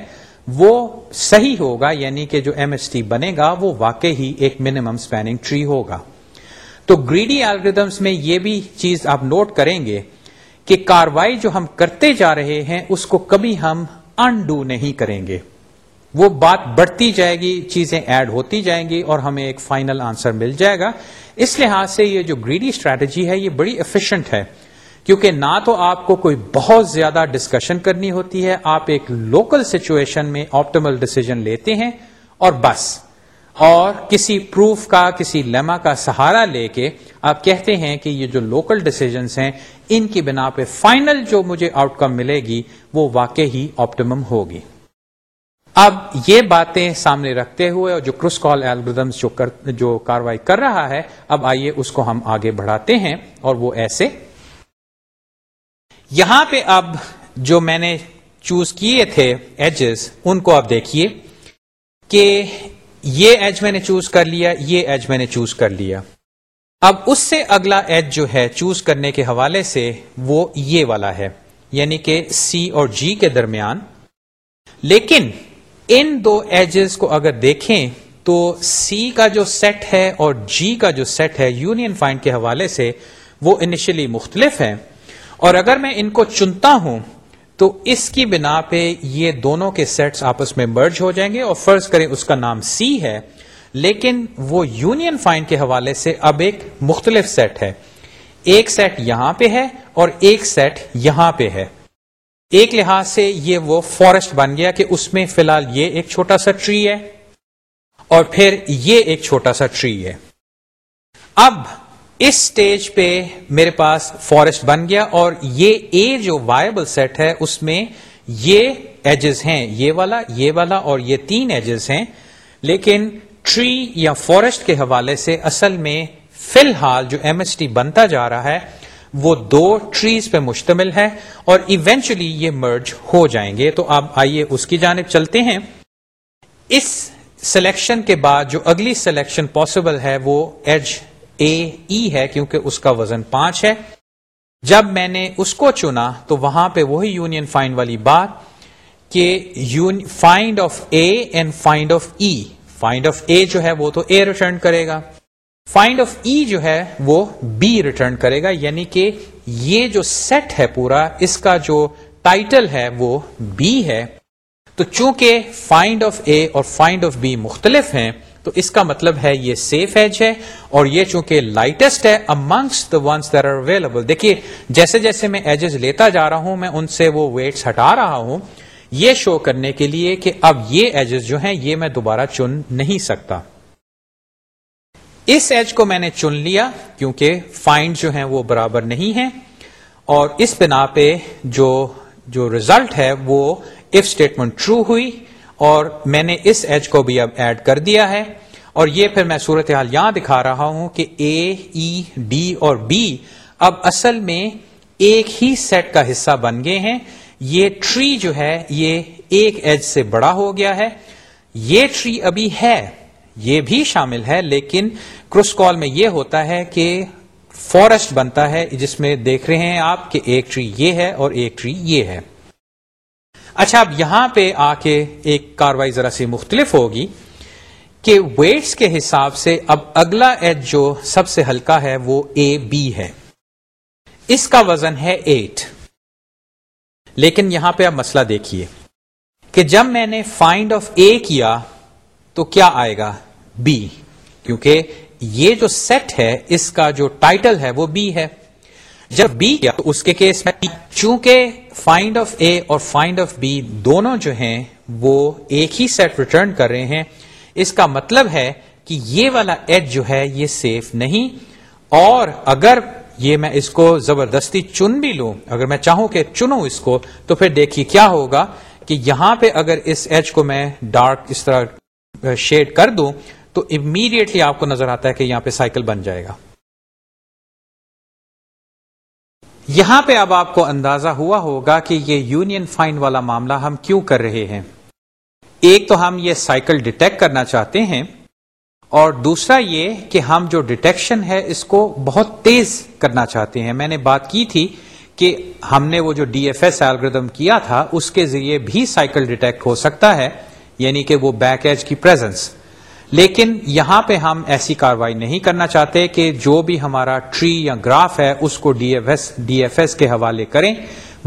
وہ صحیح ہوگا یعنی کہ جو ایم ایس ٹی بنے گا وہ واقعی ایک منیمم اسپیننگ ٹری ہوگا تو گریڈی الگریدمس میں یہ بھی چیز آپ نوٹ کریں گے کہ کاروائی جو ہم کرتے جا رہے ہیں اس کو کبھی ہم انڈو نہیں کریں گے وہ بات بڑھتی جائے گی چیزیں ایڈ ہوتی جائیں گی اور ہمیں ایک فائنل آنسر مل جائے گا اس لحاظ سے یہ جو گریڈی اسٹریٹجی ہے یہ بڑی ایفیشنٹ ہے کیونکہ نہ تو آپ کو کوئی بہت زیادہ ڈسکشن کرنی ہوتی ہے آپ ایک لوکل سچویشن میں آپٹیمل ڈسیزن لیتے ہیں اور بس اور کسی پروف کا کسی لما کا سہارا لے کے آپ کہتے ہیں کہ یہ جو لوکل ڈسیزنس ہیں ان کی بنا پہ فائنل جو مجھے آؤٹ کم ملے گی وہ واقع ہی آپٹیمم ہوگی اب یہ باتیں سامنے رکھتے ہوئے اور جو کرس کال ایلبردمس جو کاروائی کر رہا ہے اب آئیے اس کو ہم آگے بڑھاتے ہیں اور وہ ایسے یہاں پہ اب جو میں نے چوز کیے تھے ایجز ان کو آپ دیکھیے کہ یہ ایج میں نے چوز کر لیا یہ ایج میں نے چوز کر لیا اب اس سے اگلا ایج جو ہے چوز کرنے کے حوالے سے وہ یہ والا ہے یعنی کہ سی اور جی کے درمیان لیکن ان دو ایجز کو اگر دیکھیں تو سی کا جو سیٹ ہے اور جی کا جو سیٹ ہے یونین فائنڈ کے حوالے سے وہ انیشلی مختلف ہیں اور اگر میں ان کو چنتا ہوں تو اس کی بنا پہ یہ دونوں کے سیٹس آپس میں مرج ہو جائیں گے اور فرض کریں اس کا نام سی ہے لیکن وہ یونین فائن کے حوالے سے اب ایک مختلف سیٹ ہے ایک سیٹ یہاں پہ ہے اور ایک سیٹ یہاں پہ ہے ایک لحاظ سے یہ وہ فارسٹ بن گیا کہ اس میں فی الحال یہ ایک چھوٹا سا ٹری ہے اور پھر یہ ایک چھوٹا سا ٹری ہے اب اس سٹیج پہ میرے پاس فارسٹ بن گیا اور یہ اے جو وائبل سیٹ ہے اس میں یہ ایجز ہیں یہ والا یہ والا اور یہ تین ایجز ہیں لیکن ٹری یا فارسٹ کے حوالے سے اصل میں فی الحال جو ایم ایس ٹی بنتا جا رہا ہے وہ دو ٹریز پہ مشتمل ہے اور ایونچولی یہ مرج ہو جائیں گے تو آپ آئیے اس کی جانب چلتے ہیں اس سلیکشن کے بعد جو اگلی سلیکشن پاسبل ہے وہ ایج اے ای ہے کیونکہ اس کا وزن پانچ ہے جب میں نے اس کو چنا تو وہاں پہ وہی یونین فائنڈ والی بات کہ find of A and find of E find of A جو ہے وہ تو اے ریٹرن کرے گا فائنڈ آف ای جو ہے وہ بی ریٹرن کرے گا یعنی کہ یہ جو سیٹ ہے پورا اس کا جو ٹائٹل ہے وہ بی ہے تو چونکہ فائنڈ آف اے اور فائنڈ آف بی مختلف ہیں تو اس کا مطلب ہے یہ سیف ایج ہے اور یہ چونکہ لائٹسٹ ہے amongst the ones are available دیکھیے جیسے جیسے میں ایجز لیتا جا رہا ہوں میں ان سے وہ ویٹس ہٹا رہا ہوں یہ شو کرنے کے لیے کہ اب یہ ایجز جو ہیں یہ میں دوبارہ چن نہیں سکتا اس ایج کو میں نے چن لیا کیونکہ فائنڈ جو ہیں وہ برابر نہیں ہیں اور اس بنا پہ جو ریزلٹ ہے وہ اف اسٹیٹمنٹ ٹرو ہوئی اور میں نے اس ایج کو بھی اب ایڈ کر دیا ہے اور یہ پھر میں صورت حال یہاں دکھا رہا ہوں کہ اے ای ڈی اور بی اب اصل میں ایک ہی سیٹ کا حصہ بن گئے ہیں یہ ٹری جو ہے یہ ایک ایج سے بڑا ہو گیا ہے یہ ٹری ابھی ہے یہ بھی شامل ہے لیکن کال میں یہ ہوتا ہے کہ فورسٹ بنتا ہے جس میں دیکھ رہے ہیں آپ کہ ایک ٹری یہ ہے اور ایک ٹری یہ ہے اچھا اب یہاں پہ آ کے ایک کاروائی ذرا سی مختلف ہوگی کہ ویٹس کے حساب سے اب اگلا ایج جو سب سے ہلکا ہے وہ اے بی ہے اس کا وزن ہے ایٹ لیکن یہاں پہ اب مسئلہ دیکھیے کہ جب میں نے فائنڈ آف اے کیا تو کیا آئے گا بی کیونکہ یہ جو سیٹ ہے اس کا جو ٹائٹل ہے وہ بی ہے جب بی کیا تو اس کے کیس میں چونکہ فائنڈ آف اے اور فائنڈ آف بی دونوں جو ہیں وہ ایک ہی سیٹ ریٹرن کر رہے ہیں اس کا مطلب ہے کہ یہ والا ایج جو ہے یہ سیف نہیں اور اگر یہ میں اس کو زبردستی چن بھی لوں اگر میں چاہوں کہ چنوں اس کو تو پھر دیکھیے کیا ہوگا کہ یہاں پہ اگر اس ایج کو میں ڈارک اس طرح شیڈ کر دوں تو امیڈیٹلی آپ کو نظر آتا ہے کہ یہاں پہ سائیکل بن جائے گا یہاں پہ اب آپ کو اندازہ ہوا ہوگا کہ یہ یونین فائن والا معاملہ ہم کیوں کر رہے ہیں ایک تو ہم یہ سائیکل ڈیٹیکٹ کرنا چاہتے ہیں اور دوسرا یہ کہ ہم جو ڈیٹیکشن ہے اس کو بہت تیز کرنا چاہتے ہیں میں نے بات کی تھی کہ ہم نے وہ جو ڈی ایف ایس ایلگردم کیا تھا اس کے ذریعے بھی سائیکل ڈیٹیکٹ ہو سکتا ہے یعنی کہ وہ بیک ایج کی پریزنس لیکن یہاں پہ ہم ایسی کاروائی نہیں کرنا چاہتے کہ جو بھی ہمارا ٹری یا گراف ہے اس کو D F S D F S کے حوالے کریں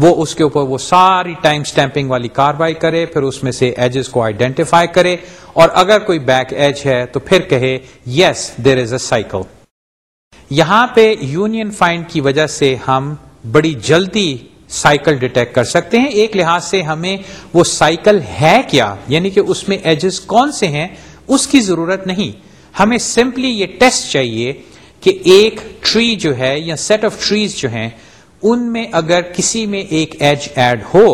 وہ اس کے اوپر وہ ساری ٹائم سٹیمپنگ والی کاروائی کرے پھر اس میں سے ایجز کو آئیڈینٹیفائی کرے اور اگر کوئی بیک ایج ہے تو پھر کہے yes there is a cycle یہاں پہ یونین فائنڈ کی وجہ سے ہم بڑی جلدی سائیکل ڈیٹیکٹ کر سکتے ہیں ایک لحاظ سے ہمیں وہ سائیکل ہے کیا یعنی کہ اس میں ایجز کون سے ہیں اس کی ضرورت نہیں ہمیں سمپلی یہ ٹیسٹ چاہیے کہ ایک ٹری جو ہے یا سیٹ آف ٹریز جو ہیں ان میں اگر کسی میں ایک ایج ایڈ ہو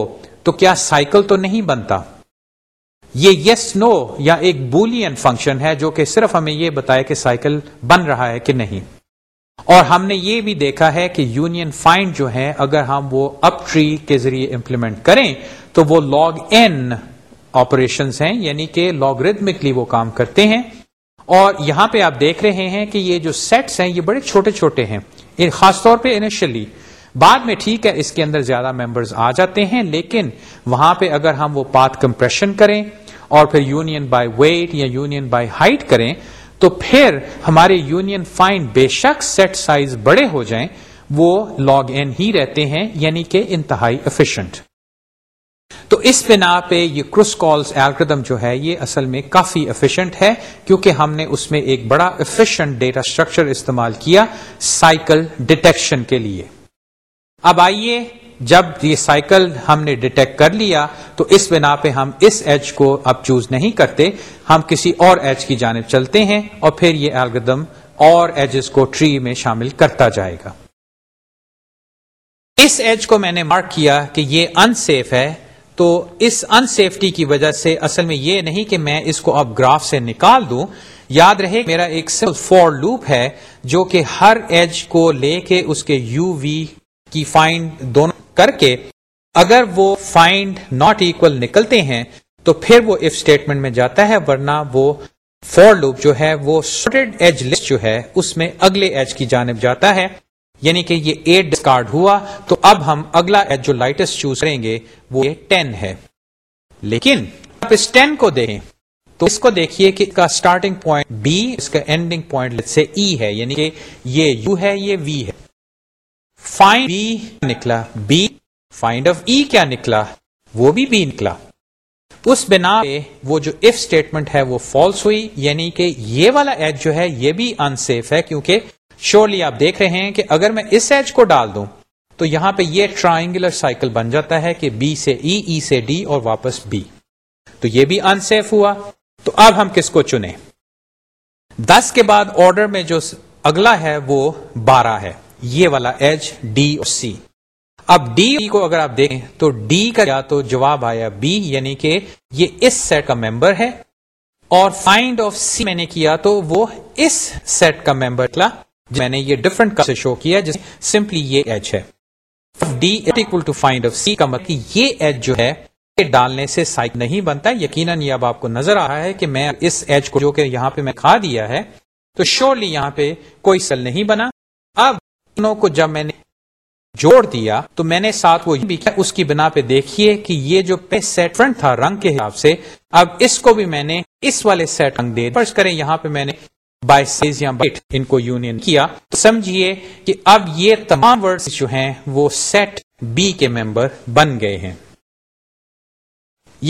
تو کیا سائیکل تو نہیں بنتا یہ یس نو یا ایک بولین فنکشن ہے جو کہ صرف ہمیں یہ بتایا کہ سائیکل بن رہا ہے کہ نہیں اور ہم نے یہ بھی دیکھا ہے کہ یونین فائنڈ جو ہے اگر ہم وہ اپ ٹری کے ذریعے امپلیمنٹ کریں تو وہ لاگ ان آپریشنس ہیں یعنی کہ لاگریتمکلی وہ کام کرتے ہیں اور یہاں پہ آپ دیکھ رہے ہیں کہ یہ جو سیٹس ہیں یہ بڑے چھوٹے چھوٹے ہیں خاص طور پہ انیشلی بعد میں ٹھیک ہے اس کے اندر زیادہ ممبرز آ جاتے ہیں لیکن وہاں پہ اگر ہم وہ پات کمپریشن کریں اور پھر یونین بائی ویٹ یا یونین بائی ہائٹ کریں تو پھر ہمارے یونین فائن بے شک سیٹ سائز بڑے ہو جائیں وہ لاگ ان ہی رہتے ہیں یعنی کہ انتہائی افیشینٹ تو اس بنا پہ یہ کروس ایلگردم جو ہے یہ اصل میں کافی افیشئنٹ ہے کیونکہ ہم نے اس میں ایک بڑا ڈیٹا اسٹرکچر استعمال کیا سائیکل ڈیٹیکشن کے لیے اب آئیے جب یہ سائیکل ہم نے ڈیٹیکٹ کر لیا تو اس بنا پہ ہم اس ایج کو اب چوز نہیں کرتے ہم کسی اور ایج کی جانب چلتے ہیں اور پھر یہ ایلگردم اور ایجز کو ٹری میں شامل کرتا جائے گا اس ایج کو میں نے مارک کیا کہ یہ انسیف ہے تو اس ان سیفٹی کی وجہ سے اصل میں یہ نہیں کہ میں اس کو اب گراف سے نکال دوں یاد رہے میرا ایک فور لوپ ہے جو کہ ہر ایج کو لے کے اس کے یو وی کی فائنڈ دونوں کر کے اگر وہ فائنڈ ناٹ ایکول نکلتے ہیں تو پھر وہ اف اسٹیٹمنٹ میں جاتا ہے ورنہ وہ فور لوپ جو ہے وہ ایج لسٹ جو ہے اس میں اگلے ایج کی جانب جاتا ہے یعنی کہ یہ ایٹ ڈسکارڈ ہوا تو اب ہم اگلا جو لائٹس چوز کریں گے وہ ٹین ہے لیکن آپ اس ٹین کو دیکھیں تو اس کو دیکھیے کہ اس کا اسٹارٹنگ پوائنٹ بی اس کا اینڈنگ پوائنٹ سے ای ہے یعنی کہ یہ یو ہے یہ وی ہے فائنڈ بی نکلا بی فائنڈ آف ای کیا نکلا وہ بھی بی نکلا اس بنا پہ وہ جو اف اسٹیٹمنٹ ہے وہ فالس ہوئی یعنی کہ یہ والا ایج جو ہے یہ بھی انسیف ہے کیونکہ شیورلی آپ دیکھ رہے ہیں کہ اگر میں اس ایج کو ڈال دوں تو یہاں پہ یہ ٹرائنگولر سائیکل بن جاتا ہے کہ بی سے ای e, ای e سے ڈی اور واپس بی تو یہ بھی انسیف ہوا تو اب ہم کس کو چنیں دس کے بعد آرڈر میں جو اگلا ہے وہ بارہ ہے یہ والا ایج ڈی اور سی اب ڈی کو اگر آپ دیکھیں تو ڈی کا تو جواب آیا بی یعنی کہ یہ اس سیٹ کا ممبر ہے اور فائنڈ آف سی میں نے کیا تو وہ اس سیٹ کا ممبر میں نے یہ ڈفرنٹ سے شو کیا جس سمپلی یہ ایچ مطلب ہے یہ ایچ جو ہے ڈالنے سے نہیں بنتا یقیناً یہ اب آپ کو نظر آ رہا ہے کہ میں اس ایج کو جو کہ یہاں پہ میں کھا دیا ہے تو شیورلی یہاں پہ کوئی سل نہیں بنا اب انہوں کو جب میں نے جوڑ دیا تو میں نے ساتھ وہ بھی کیا اس کی بنا پہ دیکھیے کہ یہ جو سیٹ فرنٹ تھا رنگ کے حساب سے اب اس کو بھی میں نے اس والے سیٹ رنگ دے کریں یہاں پہ میں نے بائی سیز یا بائٹ ان کو یونین کیا تو سمجھیے کہ اب یہ تمام ورڈ جو ہیں وہ سیٹ بی کے ممبر بن گئے ہیں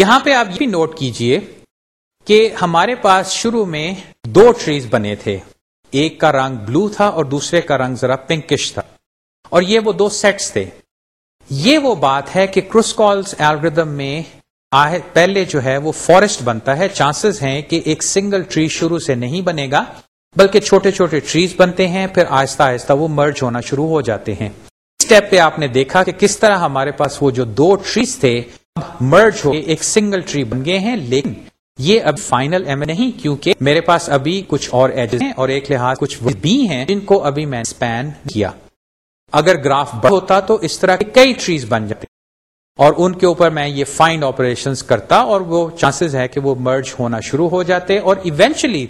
یہاں پہ آپ یہ بھی نوٹ کیجئے کہ ہمارے پاس شروع میں دو ٹریز بنے تھے ایک کا رنگ بلو تھا اور دوسرے کا رنگ ذرا پنکش تھا اور یہ وہ دو سیٹس تھے یہ وہ بات ہے کہ کرس ایلگردم میں پہلے جو ہے وہ فارسٹ بنتا ہے چانسز ہیں کہ ایک سنگل ٹری شروع سے نہیں بنے گا بلکہ چھوٹے چھوٹے ٹریز بنتے ہیں پھر آہستہ آہستہ وہ مرج ہونا شروع ہو جاتے ہیں اسٹیپ پہ آپ نے دیکھا کہ کس طرح ہمارے پاس وہ جو دو ٹریز تھے اب مرج ہو ایک سنگل ٹری بن گئے ہیں لیکن یہ اب فائنل ایم نہیں کیونکہ میرے پاس ابھی کچھ اور ہیں اور ایک لحاظ کچھ بھی ہیں جن کو ابھی میں اسپین کیا اگر گراف بڑا ہوتا تو اس طرح کے کئی ٹریز بن جاتے اور ان کے اوپر میں یہ فائنڈ آپریشن کرتا اور وہ چانسز ہے کہ وہ مرج ہونا شروع ہو جاتے اور ایونچلی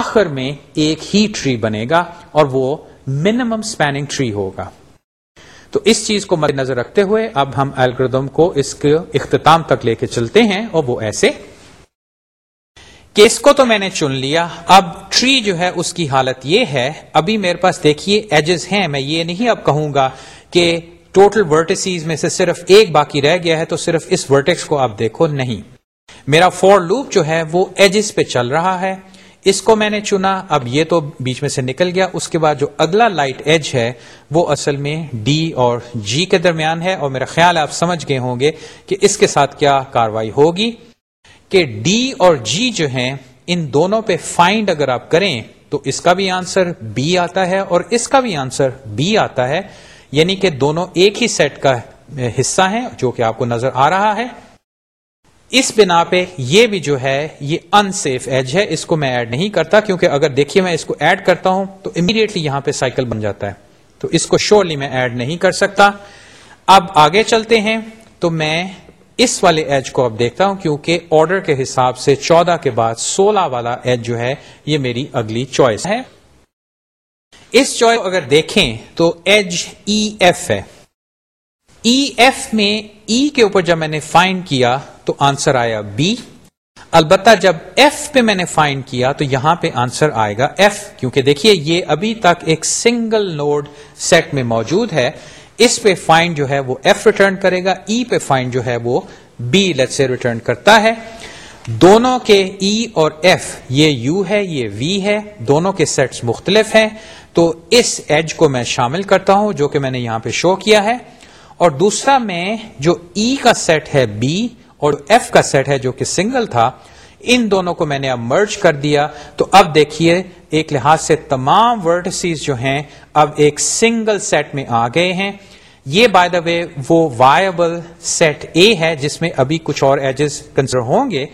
آخر میں ایک ہی ٹری بنے گا اور وہ منیمم اسپیننگ ٹری ہوگا تو اس چیز کو مد نظر رکھتے ہوئے اب ہم الگردم کو اس کے اختتام تک لے کے چلتے ہیں اور وہ ایسے کو تو میں نے چن لیا اب ٹری جو ہے اس کی حالت یہ ہے ابھی میرے پاس دیکھیے ایجز ہیں میں یہ نہیں اب کہوں گا کہ ٹوٹل ورٹیسیز میں سے صرف ایک باقی رہ گیا ہے تو صرف اس ورٹیکس کو آپ دیکھو نہیں میرا فور لوپ جو ہے وہ ایجز پہ چل رہا ہے اس کو میں نے چنا اب یہ تو بیچ میں سے نکل گیا اس کے بعد جو اگلا لائٹ ایج ہے وہ اصل میں ڈی اور جی کے درمیان ہے اور میرا خیال ہے آپ سمجھ گئے ہوں گے کہ اس کے ساتھ کیا کاروائی ہوگی کہ ڈی اور جی جو ہیں ان دونوں پہ فائنڈ اگر آپ کریں تو اس کا بھی آنسر بی آتا ہے اور اس کا بھی آنسر بی آتا ہے یعنی کہ دونوں ایک ہی سیٹ کا حصہ ہیں جو کہ آپ کو نظر آ رہا ہے اس بنا پہ یہ بھی جو ہے یہ ان سیف ایج ہے اس کو میں ایڈ نہیں کرتا کیونکہ اگر دیکھیے میں اس کو ایڈ کرتا ہوں تو امیڈیٹلی یہاں پہ سائیکل بن جاتا ہے تو اس کو شیورلی میں ایڈ نہیں کر سکتا اب آگے چلتے ہیں تو میں اس والے ایج کو اب دیکھتا ہوں کیونکہ آرڈر کے حساب سے چودہ کے بعد سولہ والا ایج جو ہے یہ میری اگلی چوائس ہے اس چوائس اگر دیکھیں تو ایج ای ایف ہے ای ایف میں ای کے اوپر جب میں نے فائنڈ کیا تو آنسر آیا بی البتہ جب ایف پہ میں نے فائنڈ کیا تو یہاں پہ آنسر آئے گا ایف کیونکہ دیکھیے یہ ابھی تک ایک سنگل نوڈ سیٹ میں موجود ہے اس پہ فائنڈ جو ہے وہ ایف ریٹرن کرے گا ای e پہ فائنڈ جو ہے وہ بی لیٹ سے ریٹرن کرتا ہے دونوں کے ای e اور ایف یہ یو ہے یہ وی ہے دونوں کے سیٹس مختلف ہیں تو اس ایج کو میں شامل کرتا ہوں جو کہ میں نے یہاں پہ شو کیا ہے اور دوسرا میں جو ای e کا سیٹ ہے بی اور ایف کا سیٹ ہے جو کہ سنگل تھا ان دونوں کو میں نے اب مرج کر دیا تو اب دیکھیے ایک لحاظ سے تمام ورڈ جو ہیں اب ایک سنگل سیٹ میں آ گئے ہیں یہ بائی دا وے وہ وائبل سیٹ اے ہے جس میں ابھی کچھ اور ایجز کنسر ہوں گے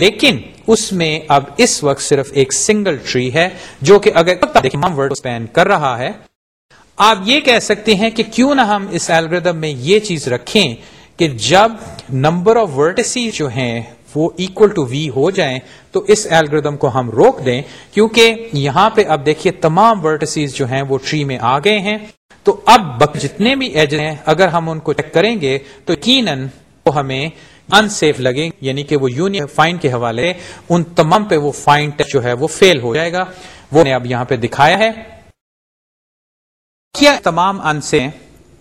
لیکن اس میں اب اس وقت صرف ایک سنگل ٹری ہے جو کہ اگر اسپین کر رہا ہے آپ یہ کہہ سکتے ہیں کہ کیوں نہ ہم اس ایلگردم میں یہ چیز رکھیں کہ جب نمبر آف ورٹسی جو ہیں وہ اکول ٹو وی ہو جائیں تو اس ایلگردم کو ہم روک دیں کیونکہ یہاں پہ اب دیکھیے تمام ورڈسیز جو ہیں وہ ٹری میں آ گئے ہیں تو اب جتنے بھی ایج ہیں اگر ہم ان کو چیک کریں گے تو وہ ہمیں ان سیف لگیں یعنی کہ وہ یونین فائن کے حوالے ان تمام پہ وہ فائن جو ہے وہ فیل ہو جائے گا وہ نے اب یہاں پہ دکھایا ہے کیا تمام ان سے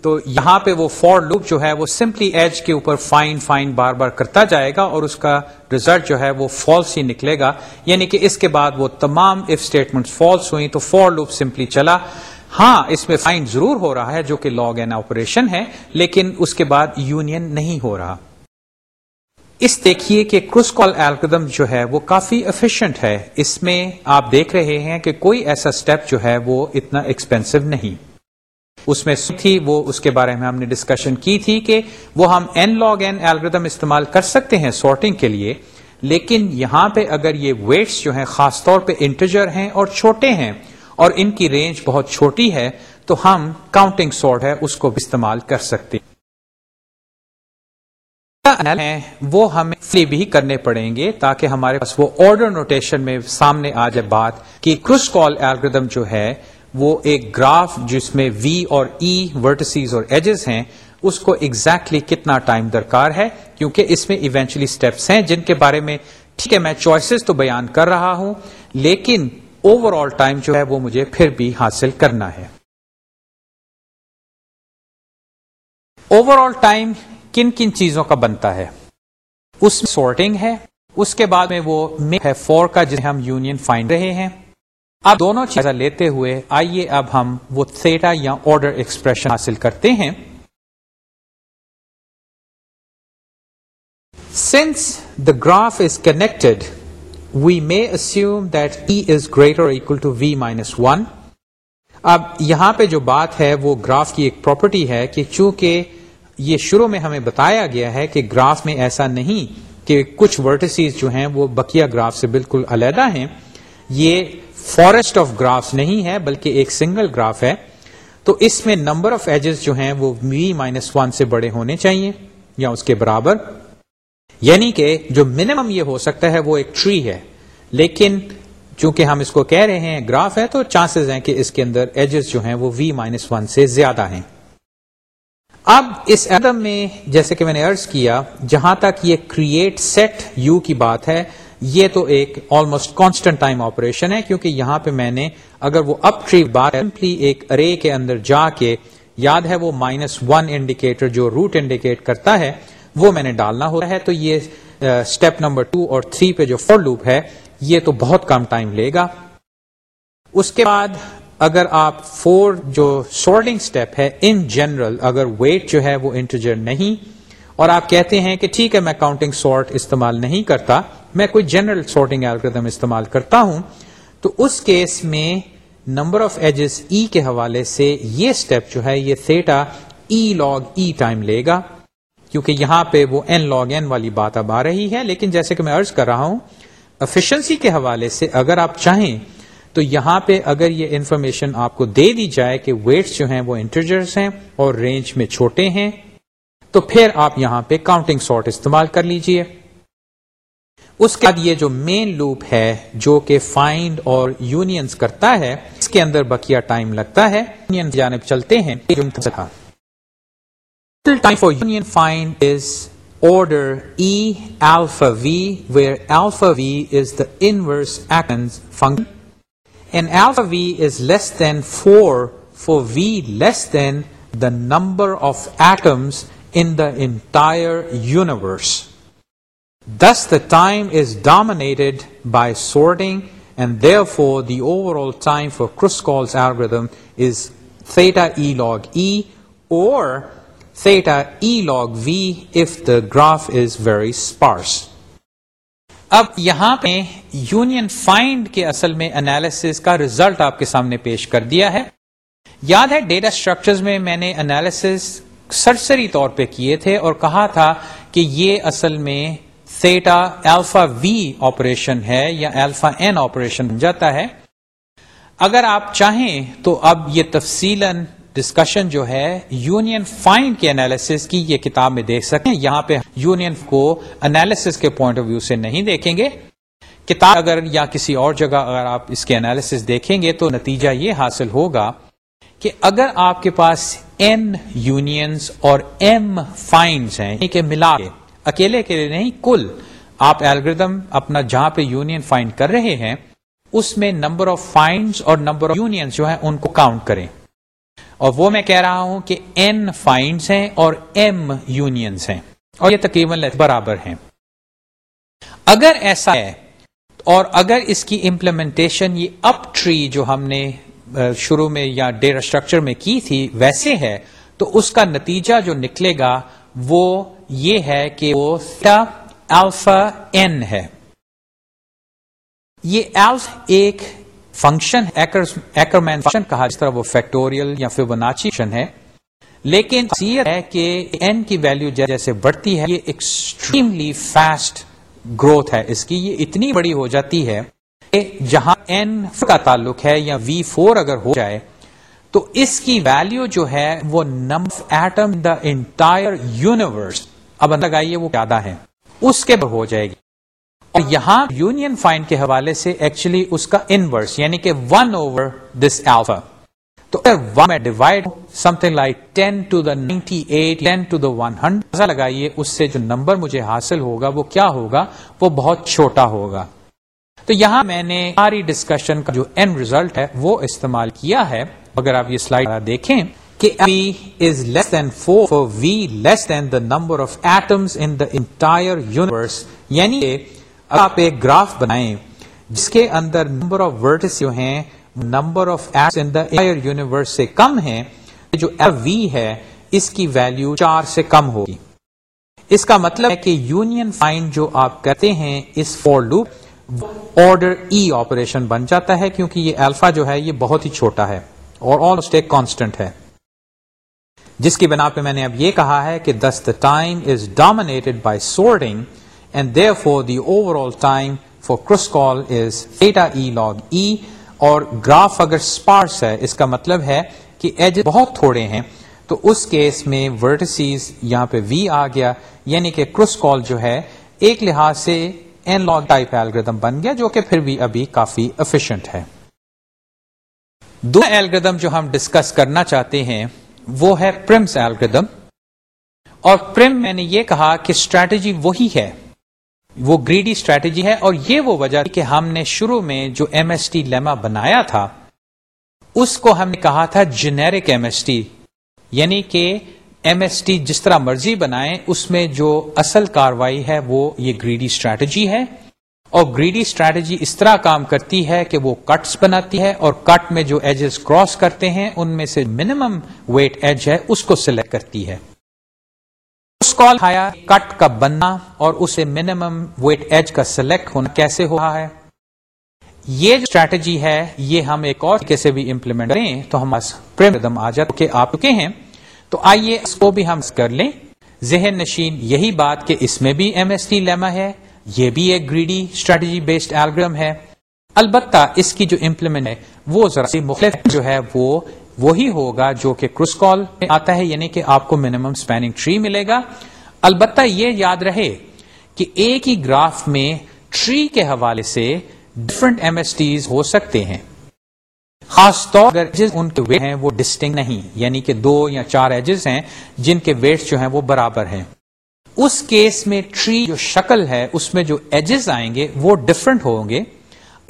تو یہاں پہ وہ فور لوپ جو ہے وہ سمپلی ایج کے اوپر فائن فائن بار بار کرتا جائے گا اور اس کا ریزلٹ جو ہے وہ فالس ہی نکلے گا یعنی کہ اس کے بعد وہ تمام اف فالس ہوئی تو فور لوپ سمپلی چلا ہاں اس میں فائن ضرور ہو رہا ہے جو کہ لاگ این آپریشن ہے لیکن اس کے بعد یونین نہیں ہو رہا اس دیکھیے کہ کروس کال ایلگردم جو ہے وہ کافی افیشئنٹ ہے اس میں آپ دیکھ رہے ہیں کہ کوئی ایسا اسٹیپ جو ہے وہ اتنا ایکسپینسو نہیں اس میں تھی وہ اس کے بارے میں ہم نے ڈسکشن کی تھی کہ وہ ہم این لاگ این ایلگردم استعمال کر سکتے ہیں سارٹنگ کے لیے لیکن یہاں پہ اگر یہ ویٹس جو ہیں خاص طور پہ انٹیجر ہیں اور چھوٹے ہیں اور ان کی رینج بہت چھوٹی ہے تو ہم کاؤنٹنگ سارٹ ہے اس کو بھی استعمال کر سکتے ہیں ہیں وہ ہمیں بھی کرنے پڑیں گے تاکہ ہمارے پاس وہ آرڈر نوٹیشن میں سامنے آ جائے بات کہ کال ایلگردم جو ہے وہ ایک گراف جس میں وی اور ای e ورٹسیز اور ایجز ہیں اس کو exactly کتنا ٹائم درکار ہے کیونکہ اس میں ایونچلی اسٹیپس ہیں جن کے بارے میں ٹھیک ہے میں چوائسیز تو بیان کر رہا ہوں لیکن اوور آل ٹائم جو ہے وہ مجھے پھر بھی حاصل کرنا ہے اوور آل ٹائم کن کن چیزوں کا بنتا ہے اس میں سارٹنگ ہے اس کے بعد میں وہ میک ہے فور کا جسے ہم یونین فائن رہے ہیں اب دونوں چیزیں لیتے ہوئے آئیے اب ہم وہ یا آرڈر ایکسپریشن حاصل کرتے ہیں since the graph is connected we may that E is greater equal to V minus one اب یہاں پہ جو بات ہے وہ گراف کی ایک پراپرٹی ہے کہ چونکہ یہ شروع میں ہمیں بتایا گیا ہے کہ گراف میں ایسا نہیں کہ کچھ ورٹسیز جو ہیں وہ بقیہ گراف سے بالکل علیحدہ ہیں یہ فارسٹ آف گراف نہیں ہے بلکہ ایک سنگل گراف ہے تو اس میں نمبر آف ایجز جو ہیں وہ وی مائنس ون سے بڑے ہونے چاہیے یا اس کے برابر یعنی کہ جو منیمم یہ ہو سکتا ہے وہ ایک ٹری ہے لیکن چونکہ ہم اس کو کہہ رہے ہیں گراف ہے تو چانسز ہیں کہ اس کے اندر ایجز جو ہیں وہ وی مائنس ون سے زیادہ ہیں اب اس ایٹم میں جیسے کہ میں نے ارض کیا جہاں تک یہ کریٹ سیٹ یو کی بات ہے یہ تو ایک آلموسٹ کانسٹنٹ ٹائم آپریشن ہے کیونکہ یہاں پہ میں نے اگر وہ اپ ٹری بات سمپلی ایک ارے کے اندر جا کے یاد ہے وہ مائنس ون انڈیکیٹر جو روٹ انڈیکیٹ کرتا ہے وہ میں نے ڈالنا ہوتا ہے تو یہ اسٹیپ نمبر ٹو اور تھری پہ جو فور لوپ ہے یہ تو بہت کم ٹائم لے گا اس کے بعد اگر آپ فور جو سارٹنگ اسٹیپ ہے ان جنرل اگر ویٹ جو ہے وہ انٹرجر نہیں اور آپ کہتے ہیں کہ ٹھیک ہے میں کاؤنٹنگ سارٹ استعمال نہیں کرتا میں کوئی جنرل الگریدم استعمال کرتا ہوں تو اس کیس میں نمبر آف ایجز ای کے حوالے سے یہ اسٹیپ جو ہے یہ theta E log E time لے گا کیونکہ یہاں پہ وہ این لاگ این والی بات اب آ رہی ہے لیکن جیسے کہ میں ارض کر رہا ہوں افیشنسی کے حوالے سے اگر آپ چاہیں تو یہاں پہ اگر یہ انفارمیشن آپ کو دے دی جائے کہ ویٹس جو ہیں وہ انٹرجرس ہیں اور رینج میں چھوٹے ہیں تو پھر آپ یہاں پہ کاؤنٹنگ سارٹ استعمال کر لیجئے اس کے بعد یہ جو مین لوپ ہے جو کہ فائنڈ اور یونینز کرتا ہے اس کے اندر بقیہ ٹائم لگتا ہے یونین جانب چلتے ہیں time union find is inverse ایک function and alpha v is less than 4 for v less than the number of atoms in the entire universe. Thus the time is dominated by sorting, and therefore the overall time for Kruskal's algorithm is theta e log e or theta e log v if the graph is very sparse. اب یہاں پہ union find کے اصل میں analysis کا result آپ کے سامنے پیش کر دیا ہے یاد ہے ڈیٹا اسٹرکچر میں میں نے انالسس سرسری طور پہ کیے تھے اور کہا تھا کہ یہ اصل میں سیٹا ایلفا وی آپریشن ہے یا ایلفا این آپریشن بن جاتا ہے اگر آپ چاہیں تو اب یہ تفصیل ڈسکشن جو ہے یونین فائنڈ کے انالیس کی یہ کتاب میں دیکھ سکتے ہیں یہاں پہ یونین کو انالیس کے پوائنٹ آف ویو سے نہیں دیکھیں گے کتاب اگر یا کسی اور جگہ اگر آپ اس کے انالیس دیکھیں گے تو نتیجہ یہ حاصل ہوگا کہ اگر آپ کے پاس این یونینس اور ایم فائنز ہیں یعنی کہ ملا کے اکیلے کے لیے نہیں کل آپ الگریدم اپنا جہاں پہ یونین فائنڈ کر رہے ہیں اس میں نمبر آف فائنڈ اور نمبر آف یونینز جو ہیں ان کو کاؤنٹ کریں اور وہ میں کہہ رہا ہوں کہ این فائنڈس ہیں اور ایم یونینس ہیں اور یہ تقریباً برابر ہیں اگر ایسا ہے اور اگر اس کی امپلیمنٹیشن یہ اپ ٹری جو ہم نے شروع میں یا ڈیٹا اسٹرکچر میں کی تھی ویسے ہے تو اس کا نتیجہ جو نکلے گا وہ یہ ہے کہ وہ الفا ہے یہ ایلف ایک فنکشن مین فنکشن کہا جس طرح وہ فیکٹوریل یا فیبوناچی فنکشن ہے لیکن ہے کہ این کی ویلو جیسے بڑھتی ہے یہ ایکسٹریملی فاسٹ گروتھ ہے اس کی یہ اتنی بڑی ہو جاتی ہے کہ جہاں این کا تعلق ہے یا وی فور اگر ہو جائے تو اس کی ویلو جو ہے وہ number atom the entire universe اب لگائیے وہ زیادہ ہے اس کے بعد ہو جائے گی اور یہاں یونین فائنڈ کے حوالے سے ایکچولی اس کا انورس یعنی کہ ون اوور دس تو میں divide something like ten to the ninety eight ten to the one hundred لگائیے اس سے جو نمبر مجھے حاصل ہوگا وہ کیا ہوگا وہ بہت چھوٹا ہوگا تو یہاں میں نے ساری ڈسکشن کا جو اینڈ ریزلٹ ہے وہ استعمال کیا ہے اگر آپ یہ سلائڈ دیکھیں کہ V is less than four for V less than the number of atoms in the entire universe یعنی آپ ایک گراف بنائیں جس کے اندر نمبر آف وڈ جو ہیں نمبر آف ایپ یونیورس سے کم ہیں جو وی ہے اس کی ویلو چار سے کم ہوگی اس کا مطلب ہے کہ یونین فائنڈ جو آپ کرتے ہیں اس for loop order E operation بن جاتا ہے کیونکہ یہ الفا جو ہے یہ بہت ہی چھوٹا ہے اور آلموسٹ ایک کانسٹنٹ ہے جس کی بنا پہ میں نے اب یہ کہا ہے کہ this the time is dominated by sorting and therefore the overall time graph اگر اسپارس ہے اس کا مطلب ہے کہ ایج بہت تھوڑے ہیں تو اس کیس میں ورٹسیز یہاں پہ وی آ گیا یعنی کہ کرس کال جو ہے ایک لحاظ سے این لاگ ٹائپ ایلگردم بن گیا جو کہ پھر بھی ابھی کافی افیشئینٹ ہے دو ایلگردم جو ہم ڈسکس کرنا چاہتے ہیں وہ ہے پرمس ایلگردم اور پرم میں نے یہ کہا کہ اسٹریٹجی وہی ہے وہ گریڈی اسٹریٹجی ہے اور یہ وہ وجہ کہ ہم نے شروع میں جو ایم ایس ٹی لیما بنایا تھا اس کو ہم نے کہا تھا جینیرک ایم ایس ٹی یعنی کہ ایم ایس ٹی جس طرح مرضی بنائیں اس میں جو اصل کاروائی ہے وہ یہ گریڈی اسٹریٹجی ہے اور گریڈی اسٹریٹجی اس طرح کام کرتی ہے کہ وہ کٹس بناتی ہے اور کٹ میں جو ایجز کراس کرتے ہیں ان میں سے منیمم ویٹ ایج ہے اس کو سلیکٹ کرتی ہے کال کھایا کٹ کا بننا اور اسے منیمم ویٹ ایج کا سلیکٹ ہونا کیسے ہوا ہے یہ جو اسٹریٹجی ہے یہ ہم ایک اور کیسے بھی امپلیمنٹ کریں تو ہم ایکدم آ جاتے کہ آپ چکے ہیں تو آئیے اس کو بھی ہم کر لیں ذہن نشین یہی بات کہ اس میں بھی ایم ایس ٹی لیما ہے یہ بھی ایک گریڈی اسٹریٹجی بیسڈ ایلگرم ہے البتہ اس کی جو امپلیمنٹ ہے وہ ذرا سی مختلف جو ہے وہ وہی ہوگا جو کہ کال آتا ہے یعنی کہ آپ کو منیمم اسپینگ ٹری ملے گا البتہ یہ یاد رہے کہ ایک ہی گراف میں ٹری کے حوالے سے ڈفرنٹ ایم ایس ٹیز ہو سکتے ہیں خاص طور ان کے ویٹ ہیں وہ ڈسٹنگ نہیں یعنی کہ دو یا چار ایجز ہیں جن کے ویٹ جو ہیں وہ برابر ہیں اس کیس میں ٹری جو شکل ہے اس میں جو ایجز آئیں گے وہ ڈفرنٹ ہوں گے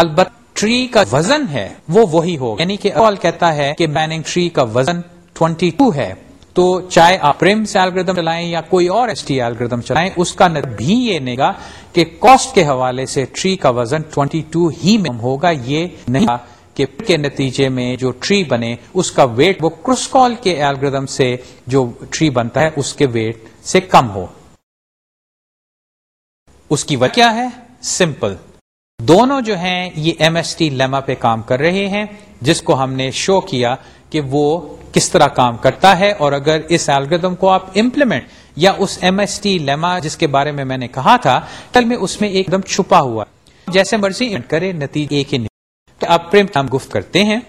البتہ ٹری کا وزن ہے وہ وہی ہو یعنی کہ اول کہتا ہے کہ بیننگ ٹری کا وزن 22 ہے تو چاہے آپ پریم سے الگریدم چلائیں یا کوئی اور ایس ٹی الگریدم چلائیں اس کا بھی یہ نہیں گا کہ کاسٹ کے حوالے سے ٹری کا وزن 22 ہی میں ہوگا یہ نہیں گا کہ کے نتیجے میں جو ٹری بنے اس کا ویٹ وہ کرس کال کے الگریدم سے جو ٹری بنتا ہے اس کے ویٹ سے کم ہو اس کی وجہ کیا ہے سمپل دونوں جو ہیں یہ ایم ایس ٹی لیما پہ کام کر رہے ہیں جس کو ہم نے شو کیا کہ وہ کس طرح کام کرتا ہے اور اگر اس الگریدم کو آپ امپلیمنٹ یا اس ایم ایس ٹی لیما جس کے بارے میں میں نے کہا تھا کل میں اس میں ایک دم چھپا ہوا جیسے مرضی کرے نتیجے گفت کرتے ہیں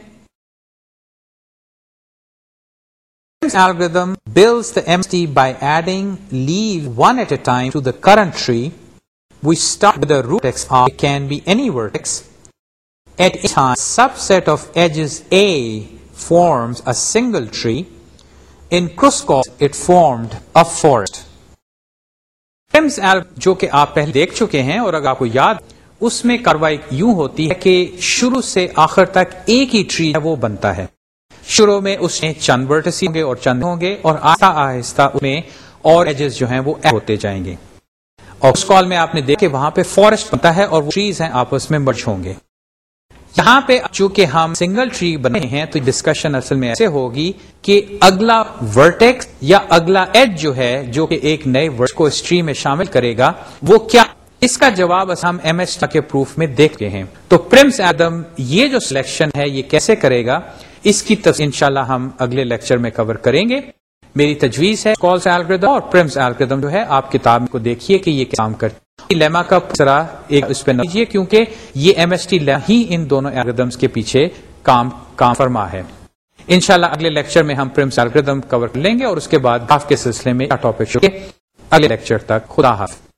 tree we start with the root x r uh, can be any vertex at a time subset of edges a forms a single tree in crisscross it formed a forest جو کہ آپ پہلے دیکھ چکے ہیں اور اگر آپ کو یاد اس میں کاروائی یوں ہوتی ہے کہ شروع سے آخر تک ایک ہی ٹری ہے وہ بنتا ہے شروع میں اس میں چند ورٹسی ہوں گے اور چند ہوں گے اور آہستہ آہستہ اس میں اور ایجز جو ہیں وہ ہوتے جائیں گے میں آپ نے دیکھے وہاں پہ فارسٹ بنتا ہے اور وہ ٹریز ہیں آپس میں مرچ ہوں گے یہاں پہ چونکہ ہم سنگل ٹری بنے ہیں تو ڈسکشن اصل میں ایسے ہوگی کہ اگلا ورٹیکس یا اگلا ایج جو ہے جو کہ ایک نئے کو اس ٹری میں شامل کرے گا وہ کیا اس کا جواب ہم ایم ایس کے پروف میں دیکھ رہے ہیں تو پرمس ایڈم یہ جو سلیکشن ہے یہ کیسے کرے گا اس کی تفصیل انشاءاللہ ہم اگلے لیکچر میں کور کریں گے میری تجویز ہے کالس الگریدم اور پرمز الگریدم جو ہے آپ کتاب کو دیکھیے کہ یہ کام کرتے لیما کا سرا ایک اس پہ نہ لیجیے کیونکہ یہ ایم ایس ٹی ہی ان دونوں الگریدمس کے پیچھے کام کام فرما ہے انشاءاللہ اگلے لیکچر میں ہم پرمز الگریدم کور لیں گے اور اس کے بعد گاف کے سلسلے میں ٹاپک اگلے لیکچر تک خدا حافظ